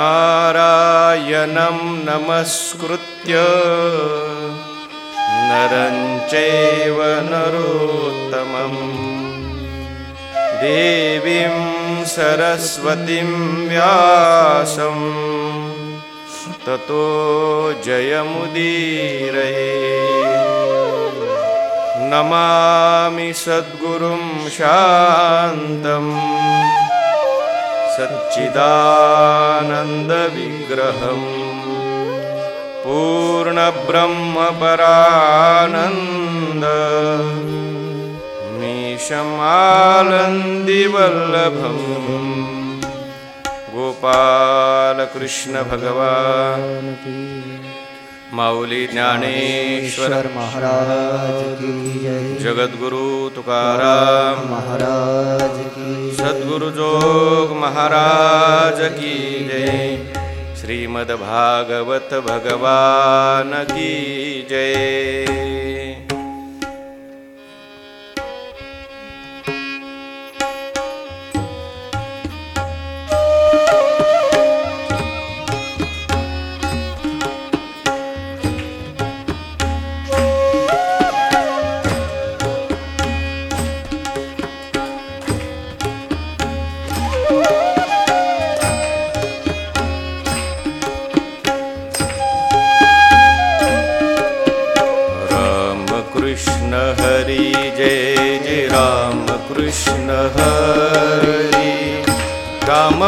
नारायणं नमस्कृत्य नरं चैव नरोत्तमम् देवीं सरस्वतीं व्यासं। ततो जयमुदीरये। नमामि सद्गुरुं शान्तम् सच्चिदानन्दविग्रहम् पूर्णब्रह्मपरानन्द मीशमालन्दिवल्लभम् गोपालकृष्णभगवान् माऊली ज्ञानेश्वर महाराज की जय। जगद्गुरु तुकाराम महाराज की सद्गुरु जोग महाराज की जय। श्रीमद् भागवत भगवान की जय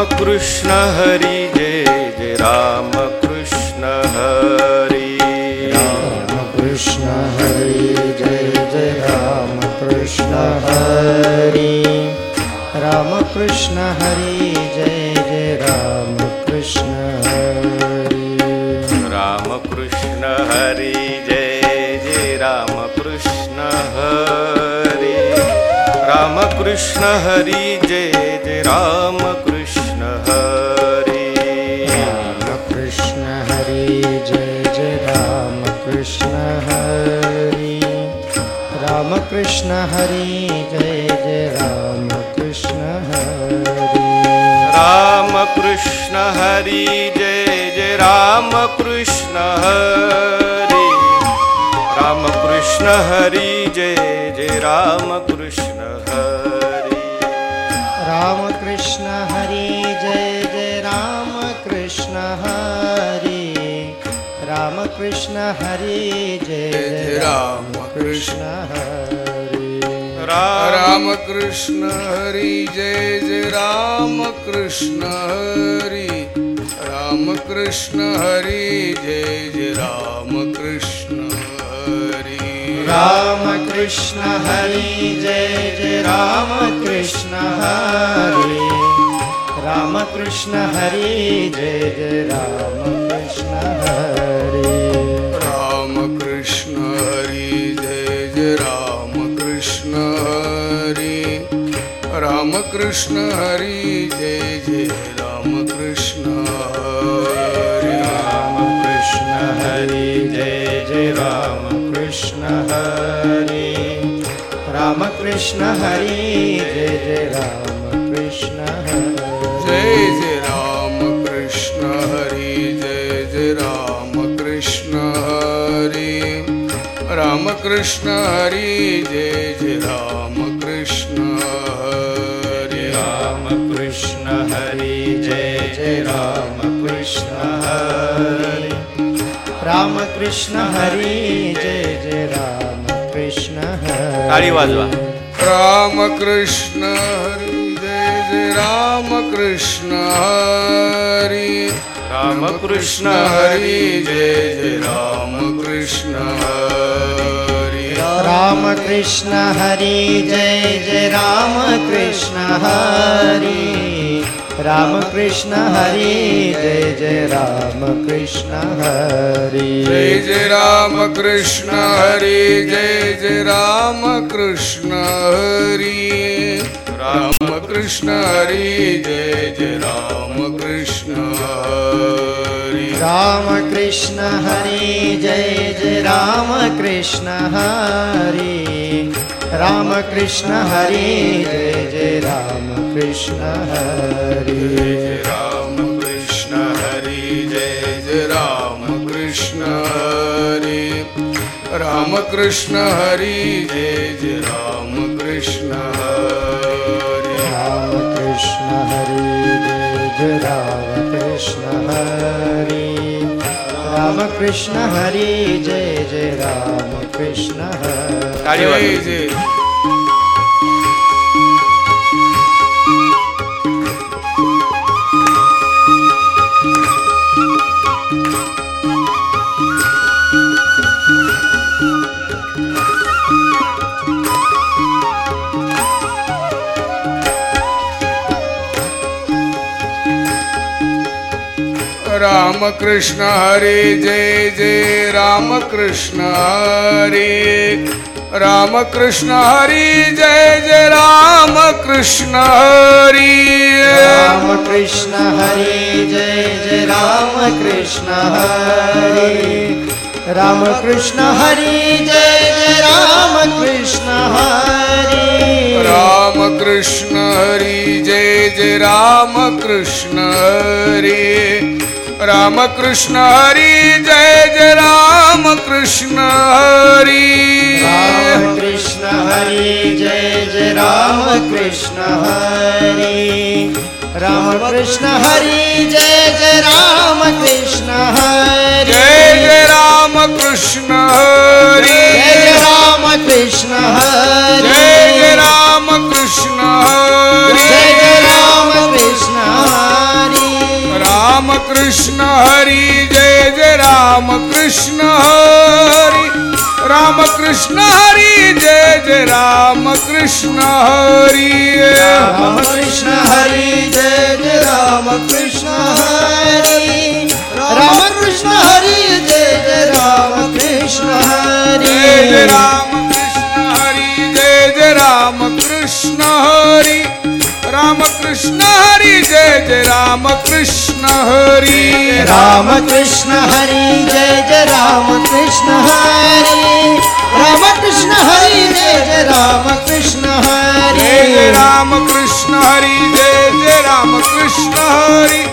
कृष्ण हरि जय जय राम कृष्ण हरि। राम कृष्ण हरि जय जय राम कृष्ण हरि। राम कृष्ण हरि जय जय राम कृष्ण हरि। राम कृष्ण हरि जय जय राम कृष्ण हरि। राम कृष्ण हरि जय जय राम कृष्ण हरि जय जय राम कृष्ण हरि। राम कृष्ण हरि जय जय राम कृष्ण हरि। राम कृष्ण हरि जय जय राम कृष्ण हरि। राम कृष्ण हरि जय जय राम कृष्ण हरि। राम कृष्ण हरि जय जय राम कृष्ण हरि। राम। कृष्ण हरी जय जय राम कृष्ण हरी। रामकृष्ण हरी जय जय राम कृष्ण हरी। रामकृष्ण हरी जय जय राम कृष्ण हरी। रामकृष्ण हरी जय जय रामकृष्ण हरी। કૃષ્ણ હરિ જય જય રામ કૃષ્ણ હરે રામ કૃષ્ણ હરિ જય જય રામ કૃષ્ણ હરે રામ કૃષ્ણ હરિ જય જય રામ કૃષ્ણ જય જય રામ કૃષ્ણ હરિ જય જય રામ કૃષ્ણ હરે રામ કૃષ્ણ હરિ જય જય રામ कृष्ण हरि जय जय राम कृष्ण हरि। वाजवा. राम कृष्ण हरी जय जय राम कृष्ण हरी। राम कृष्ण हरी जय जय राम कृष्ण हरी। राम कृष्ण हरि जय जय राम कृष्ण हरि। रामकृष्ण हरी जय जय राम कृष्ण हरी। जय जय राम कृष्ण हरी जय जय राम कृष्ण हरी। रामकृष्ण हरी जय जय राम कृष्ण राम कृष्ण हरी जय जय राम कृष्ण हरी। राम कृष्ण हरे जय जय राम कृष्ण हरे। राम कृष्ण हरे जय जय राम कृष्ण हरे। राम कृष्ण हरे जय जय राम कृष्ण हरे। राम कृष्ण हरे जय जय राम कृष्ण हरी। टाळी जय वाजवा. जय राम कृष्ण हरे जय जय राम कृष्ण हरे। राम कृष्ण हरी जय जय राम कृष्ण हरी। राम कृष्ण हरी जय जय राम कृष्ण हरी। राम कृष्ण हरी जय जय राम कृष्ण हरी। राम कृष्ण हरी जय जय राम कृष्ण हरे। राम कृष्ण हरी जय जय राम कृष्ण हरी। राम कृष्ण हरी जय जय राम कृष्ण हरी। राम कृष्ण हरी जय जय राम कृष्ण हरी। जय जय राम कृष्ण हरी। जय जय राम कृष्ण हरी। जय जय राम कृष्ण हरी। जय जय कृष्ण हरी जय जय राम कृष्ण हरी। राम कृष्ण हरी जय जय राम कृष्ण हरी। राम कृष्ण हरी जय जय राम कृष्ण हरी। राम कृष्ण हरी जय जय राम कृष्ण हरी। जय जय राम कृष्ण हरी जय जय राम कृष्ण हरी। राम कृष्ण हरी जय जय राम कृष्ण हरी। राम कृष्ण हरी जय जय राम कृष्ण हरी। राम कृष्ण हरी जय जय राम कृष्ण हरी जय राम कृष्ण हरी जय जय राम कृष्ण हरी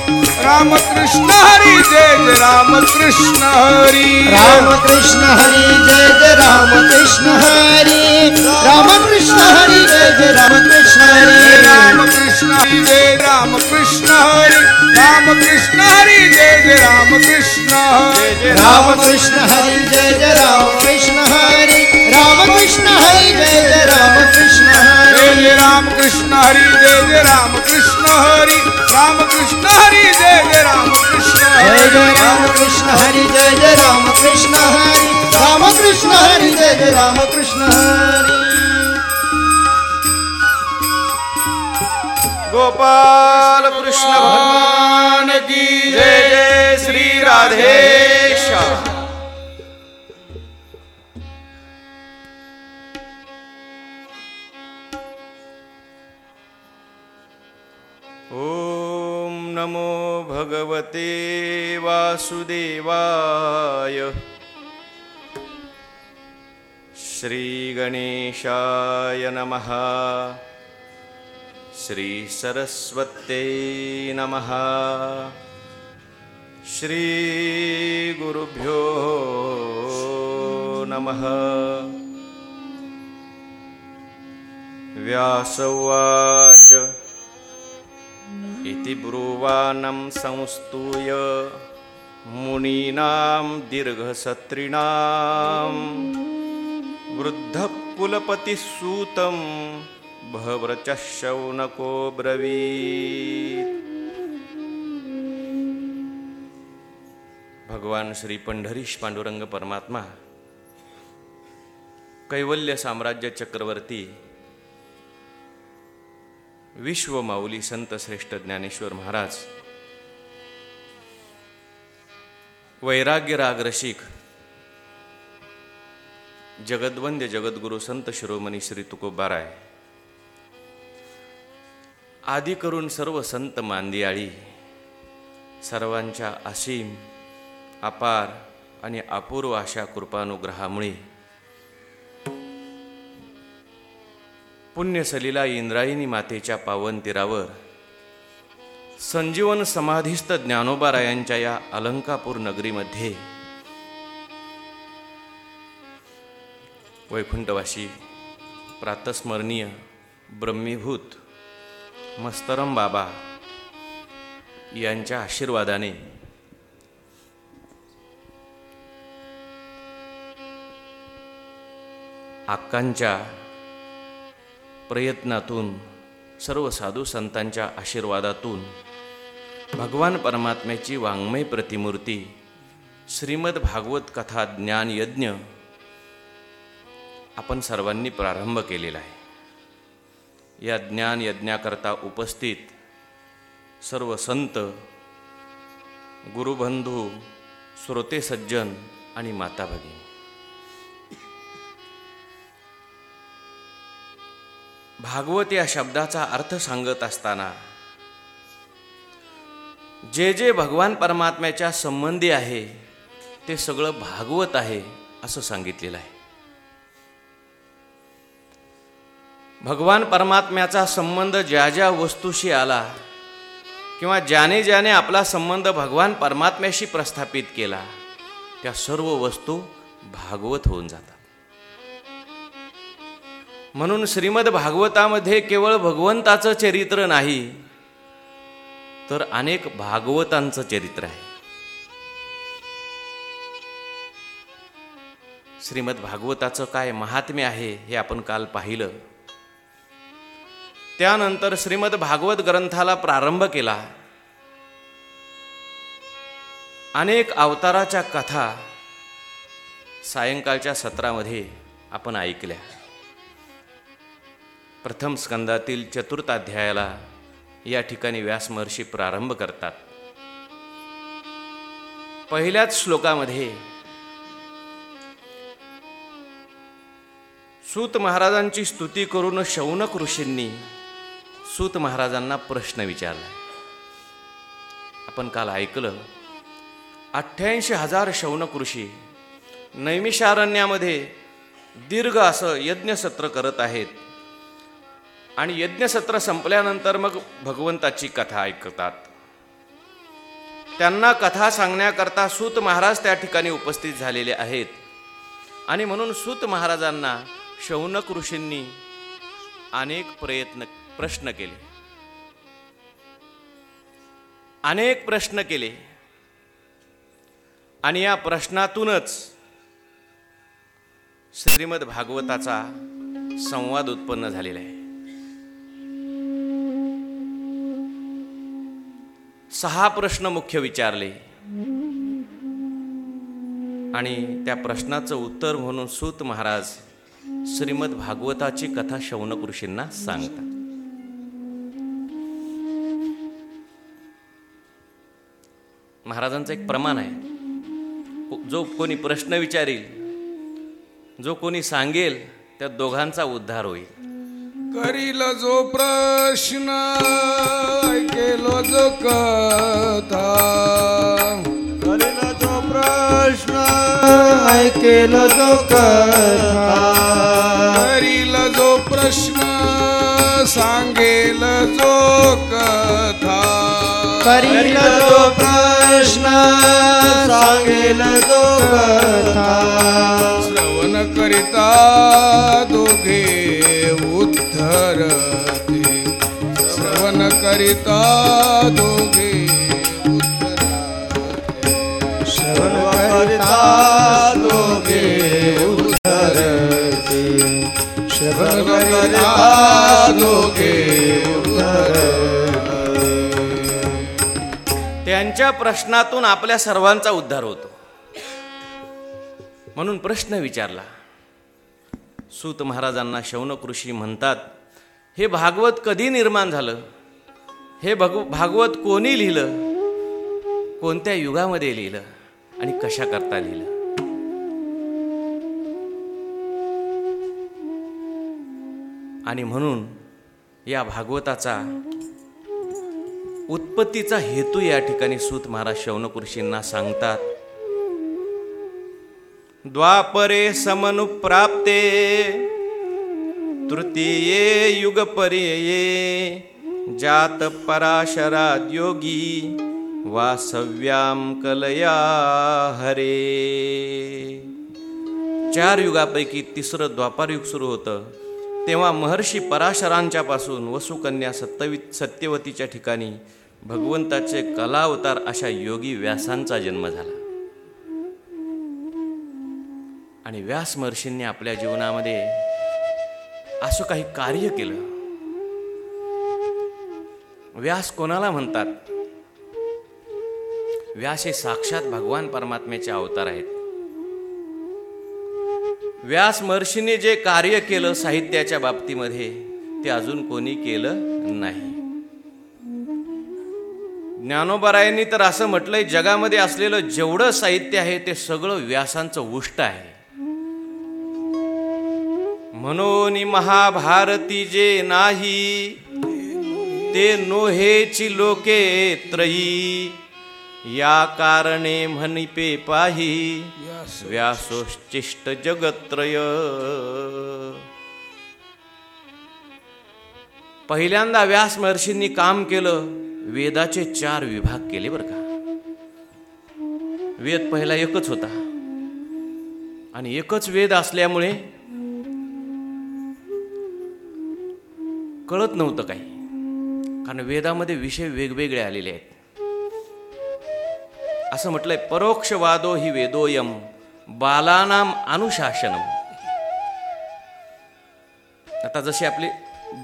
राम कृष्ण हरी जय जय राम कृष्ण हरी राम कृष्ण हरी जय जय राम कृष्ण हरी राम कृष्ण हरी जय जय राम कृष्ण हरी राम कृष्ण हरी जय राम कृष्ण हरी राम कृष्ण हरी जय जय राम कृष्ण हरी राम कृष्ण हरी जय जय राम कृष्ण हरी कृष्ण हरी जय जय राम कृष्ण जय हरी जय राम कृष्ण हरी जय जय राम कृष्ण हरी. राम कृष्ण हरी जय जय राम कृष्ण जय हरी जय राम कृष्ण हरी जय जय राम कृष्ण हरी. राम कृष्ण हरी जय जय राम कृष्ण हरी. गोपाल कृष्ण भगवान की जय जय श्री राधेश भगवते वासुदेवाय। श्रीगणेशाय नमः। श्रीसरस्वत्यै नमः। श्रीगुरुभ्यो नमः। व्यास उवाच। इति ब्रुवानं संस्तूय। मुनीनां दीर्घसत्रिणां वृद्धकुलपतिः सूतं भव्रचः शौनको ब्रवीत्। भगवान श्री पांडुरंग परमात्मा कैवल्य साम्राज्य चक्रवर्ती विश्व माऊली संत श्रेष्ठ ज्ञानेश्वर महाराज. वैराग्य राग रसिक. जगद्वंद्य जगद्गुरु संत शिरोमणी श्री तुकोबाराय. आदी करून सर्व संत मांदियाळी. सर्वांच्या असीम अपार आणि अपूर्व अशा कृपानुग्रहामुळे पुण्यसलीला इंद्रायणी मातेच्या पावनतीरावर संजीवन समाधीस्थ ज्ञानोबारायांच्या या अलंकापूर नगरीमध्ये. वैकुंठवासी प्रातस्मरणीय ब्रह्मीभूत मस्तरम बाबा यांच्या आशीर्वादाने आक्कांच्या प्रयत्नातून सर्व साधू संतांच्या आशीर्वादातून भगवान परमात्म्याची वाङ्मय प्रतिमूर्ती श्रीमद भागवत कथा ज्ञान यज्ञ आपण सर्वांनी प्रारंभ केलेला आहे. या ज्ञान यज्ञाकरता उपस्थित सर्व संत गुरुबंधू श्रोते सज्जन आणि माता भगिनी भागवत या शब्दाचा अर्थ सांगत असताना जे जे भगवान परमात्म्याच्या संबंधी आहे ते सगळं भागवत आहे असं सांगितलेलं आहे. भगवान परमात्म्याचा संबंध ज्या ज्या वस्तूशी आला किंवा ज्याने ज्याने आपला संबंध भगवान परमात्म्याशी प्रस्थापित केला त्या सर्व वस्तू भागवत होऊन जातात. म्हणून श्रीमद भागवतामध्ये केवळ भगवंताचं चरित्र नाही तर अनेक भागवतांचं चरित्र आहे. श्रीमद भागवताचं काय महात्म्य आहे हे आपण काल पाहिलं. त्यानंतर श्रीमद भागवत ग्रंथाला प्रारंभ केला. अनेक अवताराच्या कथा सायंकाळच्या सत्रामध्ये आपण ऐकल्या. प्रथम स्कंदातील चतुर्थाध्यायाला या ठिकाणी व्यासमहर्षी प्रारंभ करतात. पहिल्याच श्लोकामध्ये सूत महाराजांची स्तुती करून शौनक ऋषींनी सूत महाराजांना प्रश्न विचारला. आपण काल ऐकलं अठ्ठ्याऐंशी हजार शौनक ऋषी नैमिषारण्यामध्ये दीर्घ असं यज्ञसत्र करत आहेत. आणि यज्ञसत्र संपल्यानंतर मग भगवंताची कथा ऐकतात. त्यांना कथा सांगण्याकरता सूत महाराज त्या ठिकाणी उपस्थित झालेले आहेत. आणि म्हणून सूत महाराजांना शौनक ऋषींनी अनेक प्रयत्न प्रश्न केले. अनेक प्रश्न केले. आणि या प्रश्नातूनच श्रीमद भागवताचा संवाद उत्पन्न झालेला आहे. सहा प्रश्न मुख्य विचारले. आणि त्या प्रश्नाचं उत्तर म्हणून सूत महाराज श्रीमद भागवताची कथा शौनक ऋषींना सांगतात. महाराजांचं एक प्रमाण आहे. जो कोणी प्रश्न विचारील जो कोणी सांगेल त्या दोघांचा उद्धार होईल. करील जो प्रश्न ऐकेलो जो कथा. करील जो प्रश्न ऐकेल जो कथा. करील जो प्रश्न सांगेल जो कथा. करील जो प्रश्न सांगेल जो कथा. श्रवण करिता करिता दोघे उद्धरते श्रवण करिता दोघे श्रवण करिता दोघे त्यांच्या प्रश्नातून आपल्या सर्वांचा उद्धार होतो. म्हणून प्रश्न विचारला. सूत महाराजांना शौनक ऋषी म्हणतात हे भागवत कधी निर्माण झालं? हे भगव भागवत कोणी लिहिलं? कोणत्या युगामध्ये लिहिलं? आणि कशा करता लिहिलं? आणि म्हणून या भागवताचा उत्पत्तीचा हेतू या ठिकाणी सूत महाराज शौनक ऋषींना सांगतात. द्वापरे समनुप्राप्ते तृतीये युगपर्यये जात पराशराद्योगी वासव्याम कलया हरे। चार युगापैकी तिसरं द्वापारयुग सुरू होतं. तेव्हा महर्षी पराशरांच्या पासून वसुकन्या सत्यवी सत्यवतीच्या ठिकाणी भगवंताचे कलावतार अशा योगी व्यासांचा जन्म झाला. आणि व्यास महर्षींनी आपल्या जीवनामध्ये असं काही कार्य केलं. व्यास कोणाला म्हणतात? व्यास हे साक्षात भगवान परमात्म्याचे अवतार आहेत. व्यास महर्षीने जे कार्य केलं साहित्याच्या बाबतीमध्ये ते अजून कोणी केलं नाही. ज्ञानोबरायांनी तर असं म्हटलंय जगामध्ये असलेलं जेवढं साहित्य आहे ते सगळं व्यासांचं उष्ट आहे. म्हणून महाभारती जे नाही ते नोहेची लोके त्रयी. या कारणे म्हणिपे पाही. व्यासोश्चिष्ट जगत्रय पहिल्यांदा व्यास महर्षींनी काम केलं वेदाचे चार विभाग केले बरं का. वेद पहिला एकच होता. आणि एकच वेद असल्यामुळे कळत नव्हतं काही. कारण वेदामध्ये विषय वेगवेगळे आलेले आहेत. असं म्हटलंय परोक्षवादो ही वेदोयम बालानाम अनुशासनम. आता जशी आपली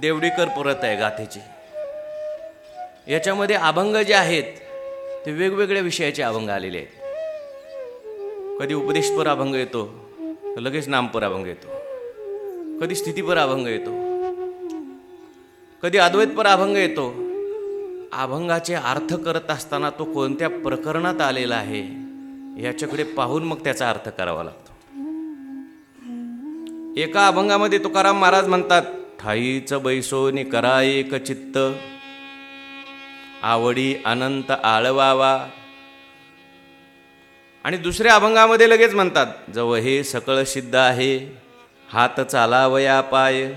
देवडीकर परत आहे गाथेची. याच्यामध्ये अभंग जे आहेत ते वेगवेगळ्या विषयाचे अभंग आलेले आहेत. कधी उपदेशपर अभंग येतो तर लगेच नामपर अभंग येतो. कधी स्थितीपर अभंग येतो कधी अद्वैतपर अभंग येतो. अभंगाचे अर्थ करत असताना तो कोणत्या प्रकरणात आलेला आहे याच्याकडे पाहून मग त्याचा अर्थ करावा लागतो. एका अभंगामध्ये तुकाराम महाराज म्हणतात ठाईच बैसोनी करा एक चित्त आवडी अनंत आळवावा. आणि दुसऱ्या अभंगामध्ये लगेच म्हणतात जव हे सकळ सिद्ध आहे हात चालावया पाय.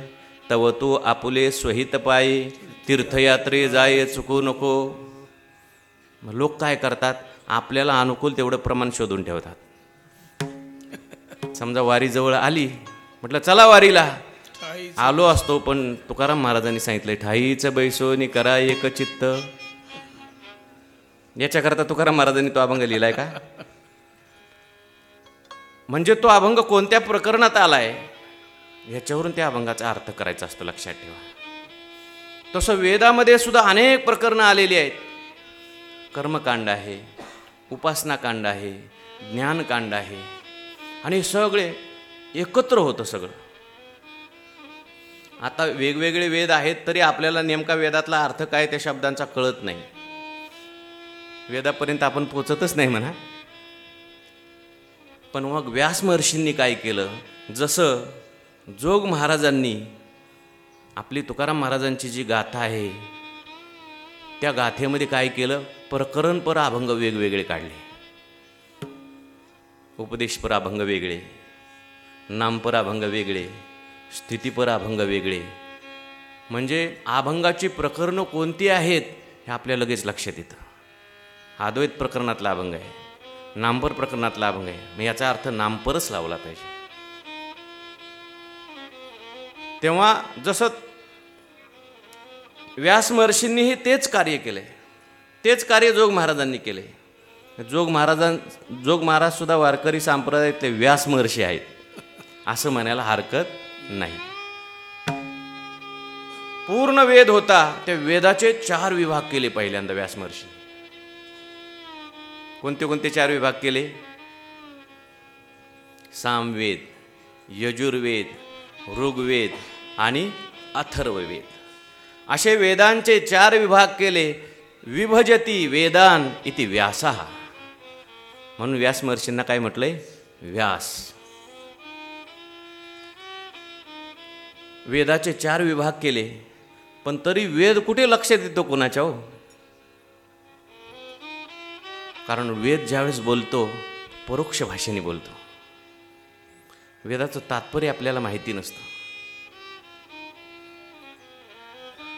तव तू आपुले स्वहित पाय तीर्थयात्रे जाय चुकू नको. लोक काय करतात? आपल्याला अनुकूल तेवढं प्रमाण शोधून ठेवतात. समजा वारी जवळ आली म्हटलं चला वारीला. आलो असतो पण तुकाराम महाराजांनी सांगितलंय ठाईचं बैसोनी करा एक चित्त. याच्याकरता तुकाराम महाराजांनी तो अभंग लिहिलाय का? म्हणजे तो अभंग कोणत्या प्रकरणात आलाय? ह्याच्यावरून त्या अभंगाचा अर्थ करायचा असतो लक्षात ठेवा. तसं वेदामध्ये सुद्धा अनेक प्रकरणं आलेली आहेत. कर्मकांड आहे उपासनाकांड आहे ज्ञानकांड आहे. आणि सगळे एकत्र होतं सगळं. आता वेगवेगळे वेद आहेत तरी आपल्याला नेमका वेदातला अर्थ काय त्या शब्दांचा कळत नाही. वेदापर्यंत आपण पोचतच नाही म्हणा. पण मग व्यास महर्षींनी काय केलं? जसं जोग महाराजांनी आपली तुकाराम महाराजांची जी गाथा आहे त्या गाथेमध्ये काय केलं? प्रकरणपर अभंग वेगवेगळे काढले. उपदेशपर अभंग वेगळे नामपर अभंग वेगळे स्थितीपर अभंग वेगळे. म्हणजे अभंगाची प्रकरणं कोणती आहेत हे आपल्या लगेच लक्षात येतं. अद्वैत प्रकरणातला अभंग आहे नामपर प्रकरणातला अभंग आहे. मग याचा अर्थ नामपरच लावला पाहिजे. तेव्हा जसं व्यास महर्षींनीही तेच कार्य केले. तेच कार्य जोग महाराजांनी केले. जोग महाराजां जोग महाराज सुद्धा वारकरी संप्रदायातले व्यास महर्षी आहेत. असं म्हणायला हरकत नाही. पूर्ण वेद होता त्या वेदाचे चार विभाग केले पहिल्यांदा व्यास महर्षी. कोणते कोणते चार विभाग केले? सामवेद यजुर्वेद ऋग्वेद आणि अथर्ववेद. असे वेदांचे चार विभाग केले विभजती वेदान इति व्यासा. म्हणून व्यास महर्षींना काय म्हटलंय? व्यास. वेदाचे चार विभाग केले पण तरी वेद कुठे लक्षात येतो कोणाच्या हो? कारण वेद ज्यावेळेस बोलतो परोक्ष भाषेने बोलतो. वेदाचं तात्पर्य आपल्याला माहिती नसतं.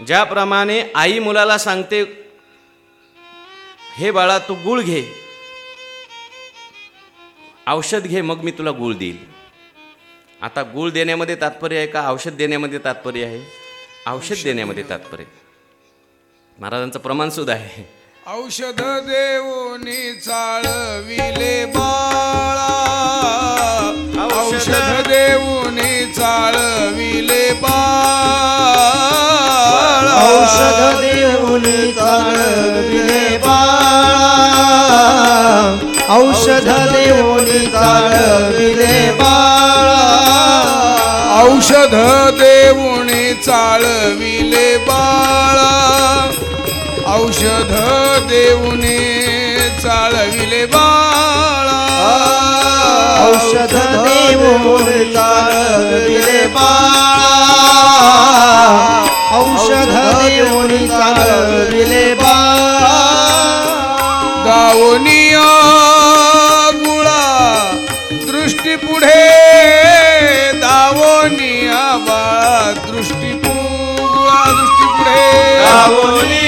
ज्याप्रमाणे आई मुलाला सांगते हे बाळा तू गुळ घे. औषध घे मग मी तुला गुळ देईल. आता गुळ देण्यामध्ये तात्पर्य आहे का? औषध देण्यामध्ये तात्पर्य आहे. औषध देण्यामध्ये तात्पर्य. आहे. महाराजांचं प्रमाण सुद्धा आहे. औषध देऊनी चाळविले बाळा. औषध देऊनी चाळविले बाळा. औषध देऊन चालविले बाळा. औषध देऊन चालविले बाळा. औषध देऊनी चाळविले बाळा. औषध देऊनी चाळविले औषध देऊन चालविले बाळा. औषध देऊन चालविले बाळा. दावनिया गुळा दृष्टी पुढे. दावनिया बाळा दृष्टी पुढे. दृष्टी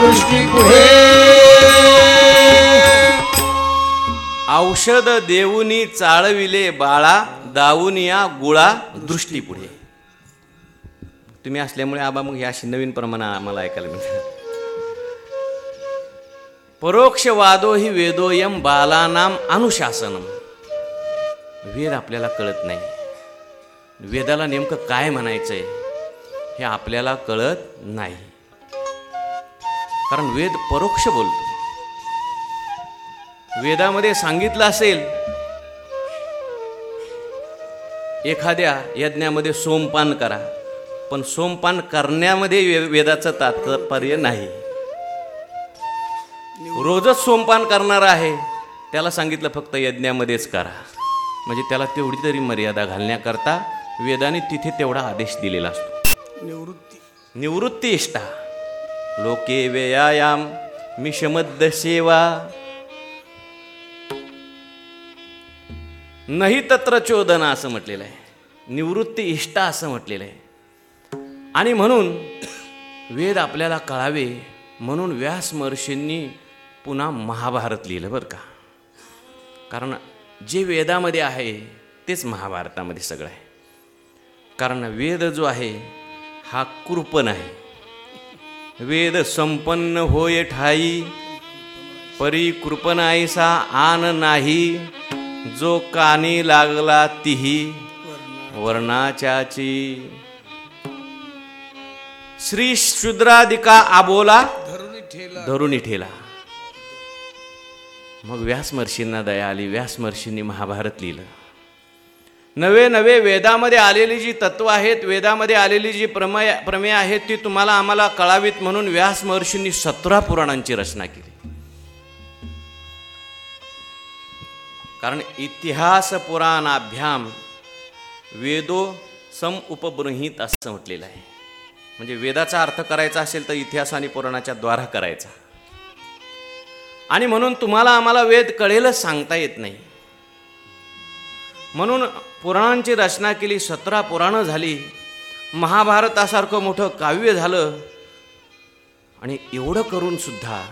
दृष्टी पुढे औषध देऊनी चाळविले बाळा दावूनिया गुळा दृष्टी पुढे. तुम्ही असल्यामुळे आबा मग या अशी नवीन प्रमाण आम्हाला ऐकायला मिळतं. परोक्षवादो ही वेदोयम बालानाम अनुशासनम. वेद आपल्याला कळत नाही. वेदाला नेमकं काय म्हणायचंय हे आपल्याला कळत नाही. कारण वेद परोक्ष बोलतो. वेदामध्ये सांगितलं असेल एखाद्या यज्ञामध्ये सोमपान करा पण सोमपान करण्यामध्ये वेदाचं तात्पर्य नाही. रोजच सोमपान करणार आहे त्याला सांगितलं फक्त यज्ञामध्येच करा. म्हणजे त्याला तेवढी तरी मर्यादा घालण्याकरता वेदाने तिथे तेवढा आदेश दिलेला असतो. निवृत्ती. निवृत्ती इष्टा लोके व्यायाम मिशमद्द सेवा. नाही तत्र चोदना असं म्हटलेलं आहे. निवृत्ती इष्टा असं म्हटलेलं आहे. आणि म्हणून वेद आपल्याला कळावे म्हणून व्यास महर्षींनी पुन्हा महाभारत लिहिलं बरं का. कारण जे वेदामध्ये आहे तेच महाभारतामध्ये सगळं आहे. कारण वेद जो आहे हा कृपण आहे. वेद संपन्न होय ठाई परी कृपणाईसा आन नाही जो कानी लागला तिही वर्णाच्याची. श्री शुद्रादिका आबोला धरुणी ठेला. मग व्यासमर्षींना दया आली व्यासमर्षींनी महाभारत लिहिलं. नवे नवे वेदामध्ये आलेली जी तत्व आहेत वेदामध्ये आलेली जी प्रमेय प्रमेय आहेत ती तुम्हाला आम्हाला कळावीत म्हणून व्यास महर्षींनी सतरा पुराणांची रचना केली. कारण इतिहास पुराणाभ्याम वेदो सम उपबृहित असं म्हटलेलं आहे. म्हणजे वेदाचा अर्थ करायचा असेल तर इतिहास आणि पुराणाच्या द्वारा करायचा. आणि म्हणून तुम्हाला आम्हाला वेद कळेलच सांगता येत नाही. म्हणून पुराणांची रचना केली सतरा पुराणं झाली महाभारतासारखं मोठं काव्य झालं. आणि एवढं करून सुद्धा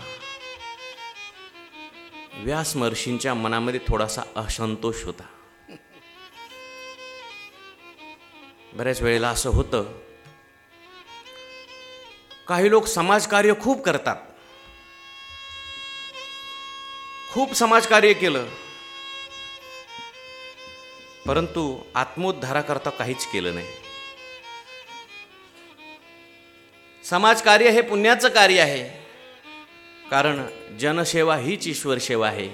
व्यास महर्षींच्या मनामध्ये थोडासा असंतोष होता. बऱ्याच वेळेला असं होतं काही लोक समाजकार्य खूप करतात. खूप समाजकार्य केलं. परंतु आत्मोद्धाराकरता काहीच केलं नाही. समाजकार्य हे पुण्याचं कार्य आहे. कारण जनसेवा हीच ईश्वर सेवा आहे.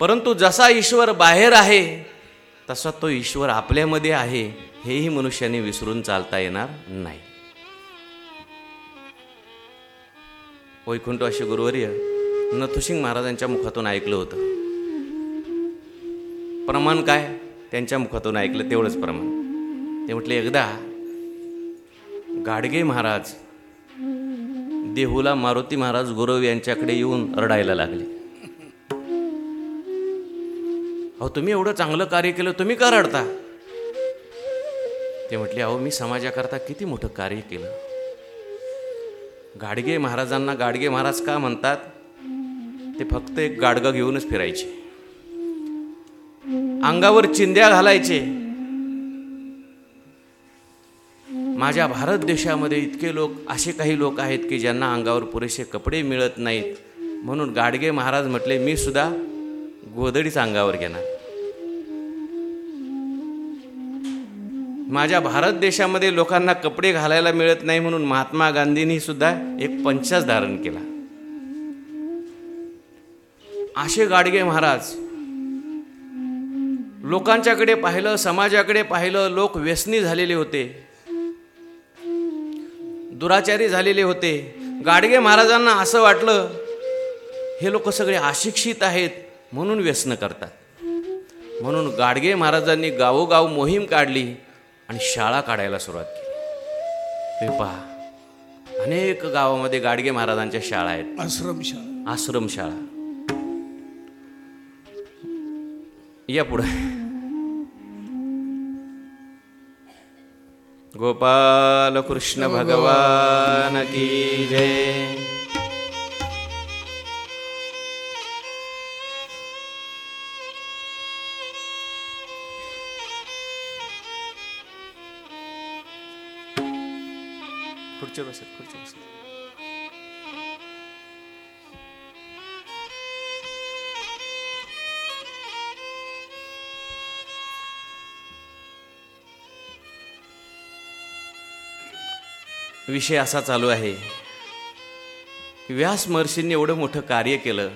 परंतु जसा ईश्वर बाहेर आहे तसा तो ईश्वर आपल्यामध्ये आहे हेही मनुष्याने विसरून चालता येणार नाही. वैकुंठ असे गुरुवर्य नथुसिंग महाराजांच्या मुखातून ऐकलं होतं. प्रमाण काय? त्यांच्या मुखातून ऐकलं तेवढंच प्रमाण. ते म्हटले एकदा गाडगे महाराज देहूला मारुती महाराज गुरव यांच्याकडे येऊन रडायला लागले. अहो तुम्ही एवढं चांगलं कार्य केलं तुम्ही का रडता? ते म्हटले अहो मी समाजाकरता किती मोठं कार्य केलं. गाडगे महाराजांना गाडगे महाराज का म्हणतात? ते फक्त एक गाडगं घेऊनच फिरायचे. अंगावर चिंध्या घालायचे. माझ्या भारत देशामध्ये इतके लोक असे काही लोक आहेत की ज्यांना अंगावर पुरेसे कपडे मिळत नाहीत. म्हणून गाडगे महाराज म्हटले मी सुद्धा गोदडीच अंगावर घेणार. माझ्या भारत देशामध्ये लोकांना कपडे घालायला मिळत नाही म्हणून महात्मा गांधींनी सुद्धा एक पंचाच धारण केला. असे गाडगे महाराज लोकांच्याकडे पाहिलं समाजाकडे पाहिलं लोक व्यसनी झालेले होते. दुराचारी झालेले होते. गाडगे महाराजांना असं वाटलं हे लोक सगळे अशिक्षित आहेत म्हणून व्यसन करतात. म्हणून गाडगे महाराजांनी गावोगाव मोहीम काढली आणि शाळा काढायला सुरुवात केली. हे पहा अनेक गावामध्ये गाडगे महाराजांच्या शाळा आहेत. आश्रमशाळा आश्रमशाळा या गोपाल कृष्ण भगवान की जय। पुढच्या बसत विषय असा चालू आहे व्यास महर्षींनी एवढं मोठं कार्य केलं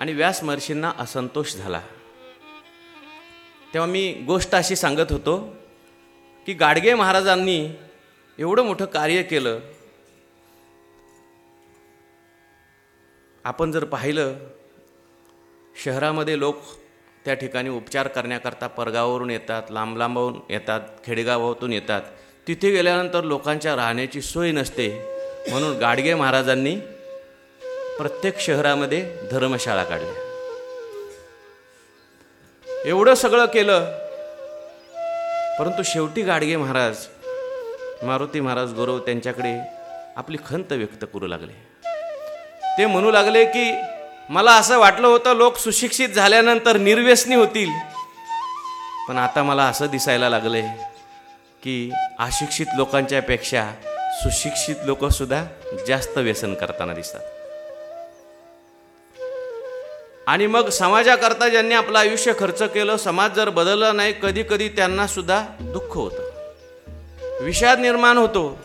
आणि व्यास महर्षींना असंतोष झाला. तेव्हा मी गोष्ट अशी सांगत होतो की गाडगे महाराजांनी एवढं मोठं कार्य केलं. आपण जर पाहिलं शहरामध्ये लोक त्या ठिकाणी उपचार करण्याकरता परगावावरून येतात लांब लांबवरून येतात खेडेगावातून येतात. तिथे गेल्यानंतर लोकांच्या राहण्याची सोय नसते. म्हणून गाडगे महाराजांनी प्रत्येक शहरामध्ये धर्मशाळा काढल्या. एवढं सगळं केलं परंतु शेवटी गाडगे महाराज मारुती महाराज गौरव त्यांच्याकडे आपली खंत व्यक्त करू लागले. ते म्हणू लागले की मला असं वाटलं होतं लोक सुशिक्षित झाल्यानंतर निर्व्यसनी होतील पण आता मला असं दिसायला लागले की अशिक्षित लोकांच्यापेक्षा सुशिक्षित लोक सुद्धा जास्त व्यसन करताना दिसतात. आणि मग समाजाकरता ज्यांनी आपलं आयुष्य खर्च केलं समाज जर बदलला नाही कधी कधी त्यांना सुद्धा दुःख होतं. विषाद निर्माण होतो.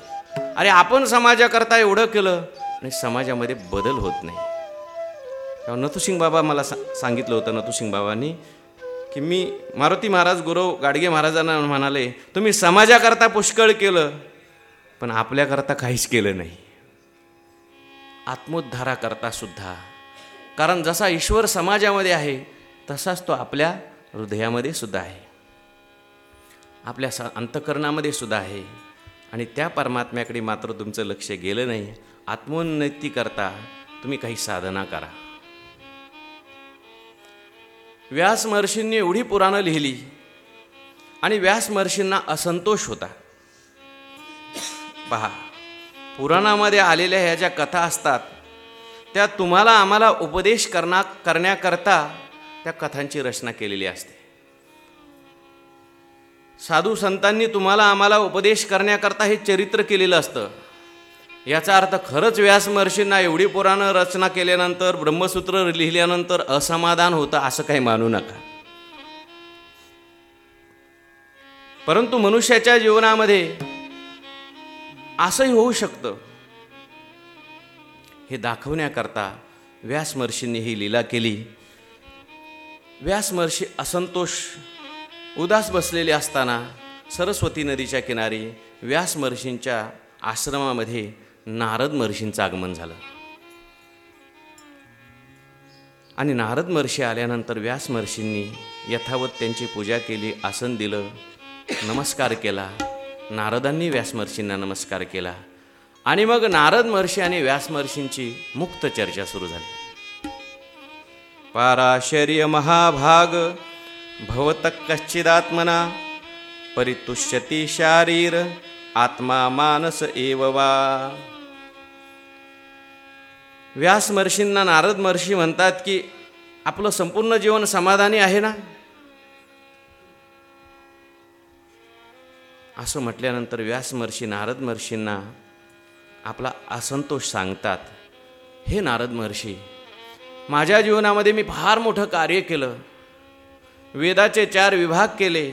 अरे आपण समाजाकरता एवढं केलं आणि समाजामध्ये बदल होत नाही. तेव्हा नथुसिंग बाबा मला सा सांगितलं होतं नथुसिंग बाबांनी की मी मारुती महाराज गुरव गाडगे महाराजांना म्हणाले तुम्ही समाजाकरता पुष्कळ केलं पण आपल्याकरता काहीच केलं नाही. आत्मोद्धाराकरता सुद्धा. कारण जसा ईश्वर समाजामध्ये आहे तसाच तो आपल्या हृदयामध्ये सुद्धा आहे. आपल्या स अंतकरणामध्ये सुद्धा आहे. आणि त्या परमात्म्याकडे मात्र तुमचं लक्ष गेलं नाही. आत्मोन्नती करता तुम्ही काही साधना करा. व्यास महर्षींनी एवढी पुराणं लिहिली. आणि व्यास महर्षींना असंतोष होता. पहा पुराणामध्ये आलेल्या ह्या ज्या कथा असतात त्या तुम्हाला आम्हाला उपदेश करना करण्याकरता त्या कथांची रचना केलेली असते. साधू संतांनी तुम्हाला आम्हाला उपदेश करण्याकरता हे चरित्र केलेलं असतं. याचा अर्थ खरंच व्यास महर्षींना एवढी पुराणं रचना केल्यानंतर ब्रह्मसूत्र लिहिल्यानंतर असमाधान होतं असं काही मानू नका. परंतु मनुष्याच्या जीवनामध्ये असंही होऊ शकतं. हे दाखवण्याकरता व्यास महर्षींनी ही लीला केली. व्यास महर्षी असंतोष उदास बसलेले असताना सरस्वती नदीच्या किनारी व्यास महर्षींच्या आश्रमामध्ये नारद महर्षींचं आगमन झालं. आणि नारद महर्षी आल्यानंतर व्यास महर्षींनी यथावत त्यांची पूजा केली आसन दिलं नमस्कार केला. नारदांनी व्यास महर्षींना नमस्कार केला. आणि मग नारद महर्षी आणि व्यास महर्षींची मुक्त चर्चा सुरू झाली. पाराशर्य महाभाग भवत कश्चिदात्मना परितुष्यती शारीर आत्मा मानस एव वा। व्यास महर्षींना नारद महर्षी म्हणतात की आपलं संपूर्ण जीवन समाधानी आहे ना? असं म्हटल्यानंतर व्यास महर्षी नारद महर्षींना आपला असंतोष सांगतात हे नारद महर्षी माझ्या जीवनामध्ये मी फार मोठं कार्य केलं. वेदाचे चार विभाग केले.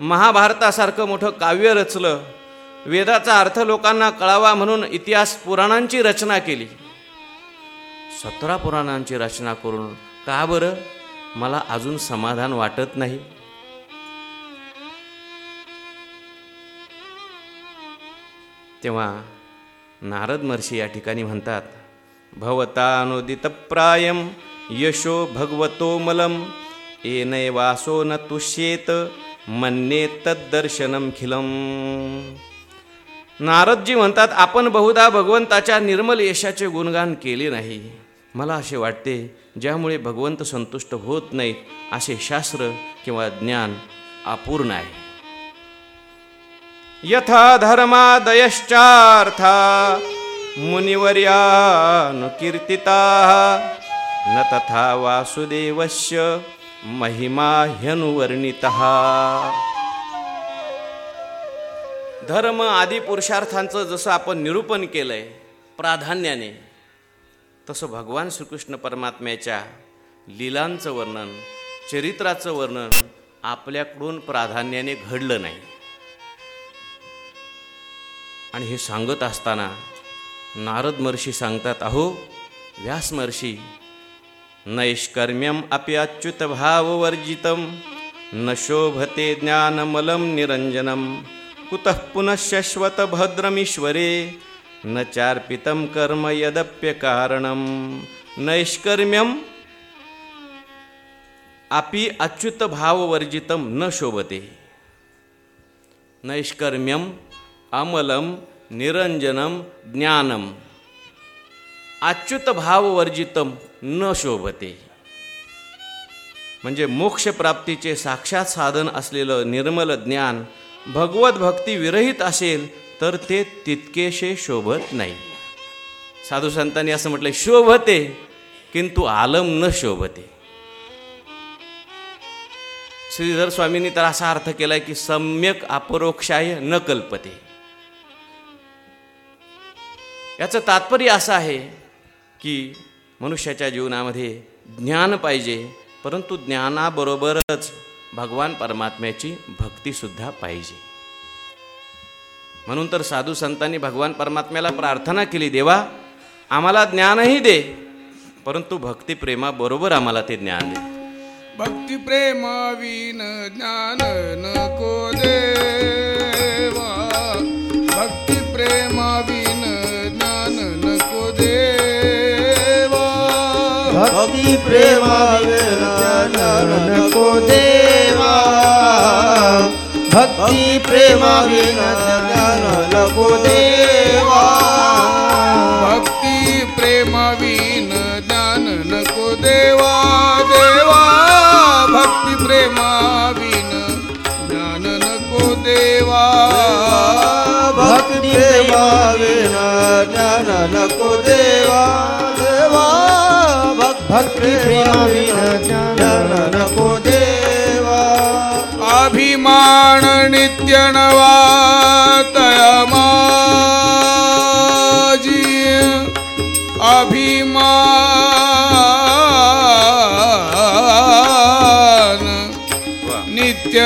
महाभारतासारखं मोठं काव्य रचलं. वेदाचा अर्थ लोकांना कळावा म्हणून इतिहास पुराणांची रचना केली. सतरा पुराणांची रचना करून का बरं? मला अजून समाधान वाटत नाही. तेव्हा नारद महर्षी या ठिकाणी म्हणतात भवतानुदितप्रायम यशो भगवतो मलम एनय वासो न तुष्येत मन्ये तद्दर्शनम खिलम. नारदजी म्हणतात आपण बहुधा भगवंताच्या निर्मल यशाचे गुणगान केले नाही. मला असे वाटते ज्यामुळे भगवंत संतुष्ट होत नाहीत असे शास्त्र किंवा ज्ञान अपूर्ण आहे. यथा धर्मादयश्चार्था मुनिवर्यानुकीर्तिता न तथा वासुदेवस्य महिमा ह्यनुवर्णित धर्म आदी पुरुषार्थांचं जसं आपण निरूपण केलंय प्राधान्याने तसं भगवान श्रीकृष्ण परमात्म्याच्या लीलांचं वर्णन चरित्राचं वर्णन आपल्याकडून प्राधान्याने घडलं नाही. आणि हे सांगत असताना नारद महर्षी सांगतात अहो व्यास महर्षी नैष्कर्म्यम अपि अच्युत भाववर्जित न शोभते ज्ञानमलं निरंजनम कुतः पुनः भद्रमीश्वरे न चार्पितं कर्म यदप्यकारणं नैष्कर्म्यम अपि अच्युत भाववर्जितं न शोभते। नैष्कर्म्यम अमलम निरंजनम ज्ञानम अच्युत भाववर्जितम न शोभते। म्हणजे मोक्षप्राप्तीचे साक्षात साधन असलेलं निर्मल ज्ञान भगवत भक्ती विरहित असेल तर ते तितकेशे शोभत नाही. साधू संतांनी असं म्हटलं शोभते किंतु आलम न शोभते. श्रीधर स्वामींनी तर असा अर्थ केलाय की सम्यक अपरोक्षाय न कल्पते. याचं तात्पर्य असं आहे की मनुष्याच्या जीवनामध्ये ज्ञान पाहिजे परंतु ज्ञानाबरोबरच भगवान परमात्म्याची भक्तीसुद्धा पाहिजे. म्हणून तर साधू संतांनी भगवान परमात्म्याला प्रार्थना केली देवा आम्हाला ज्ञानही दे परंतु भक्तिप्रेमाबरोबर आम्हाला ते ज्ञान दे. भक्ती प्रेम विन ज्ञान नको देवा. भक्ती प्रेम विन ज्ञान नको देवा. भक्ती प्रेमा ज्ञान नको देवा. भक्ती प्रेमा ज्ञान नको देवा. भक्ती प्रेम विन ज्ञान नको देवा. देवा भक्ती प्रेम विन ज्ञान नको देवा. भक्ती प्रेमा ज्ञान नको देवा. देवा भक्ती प्रेमा ज्ञान नको देवा. अभिमान नित्य नवा.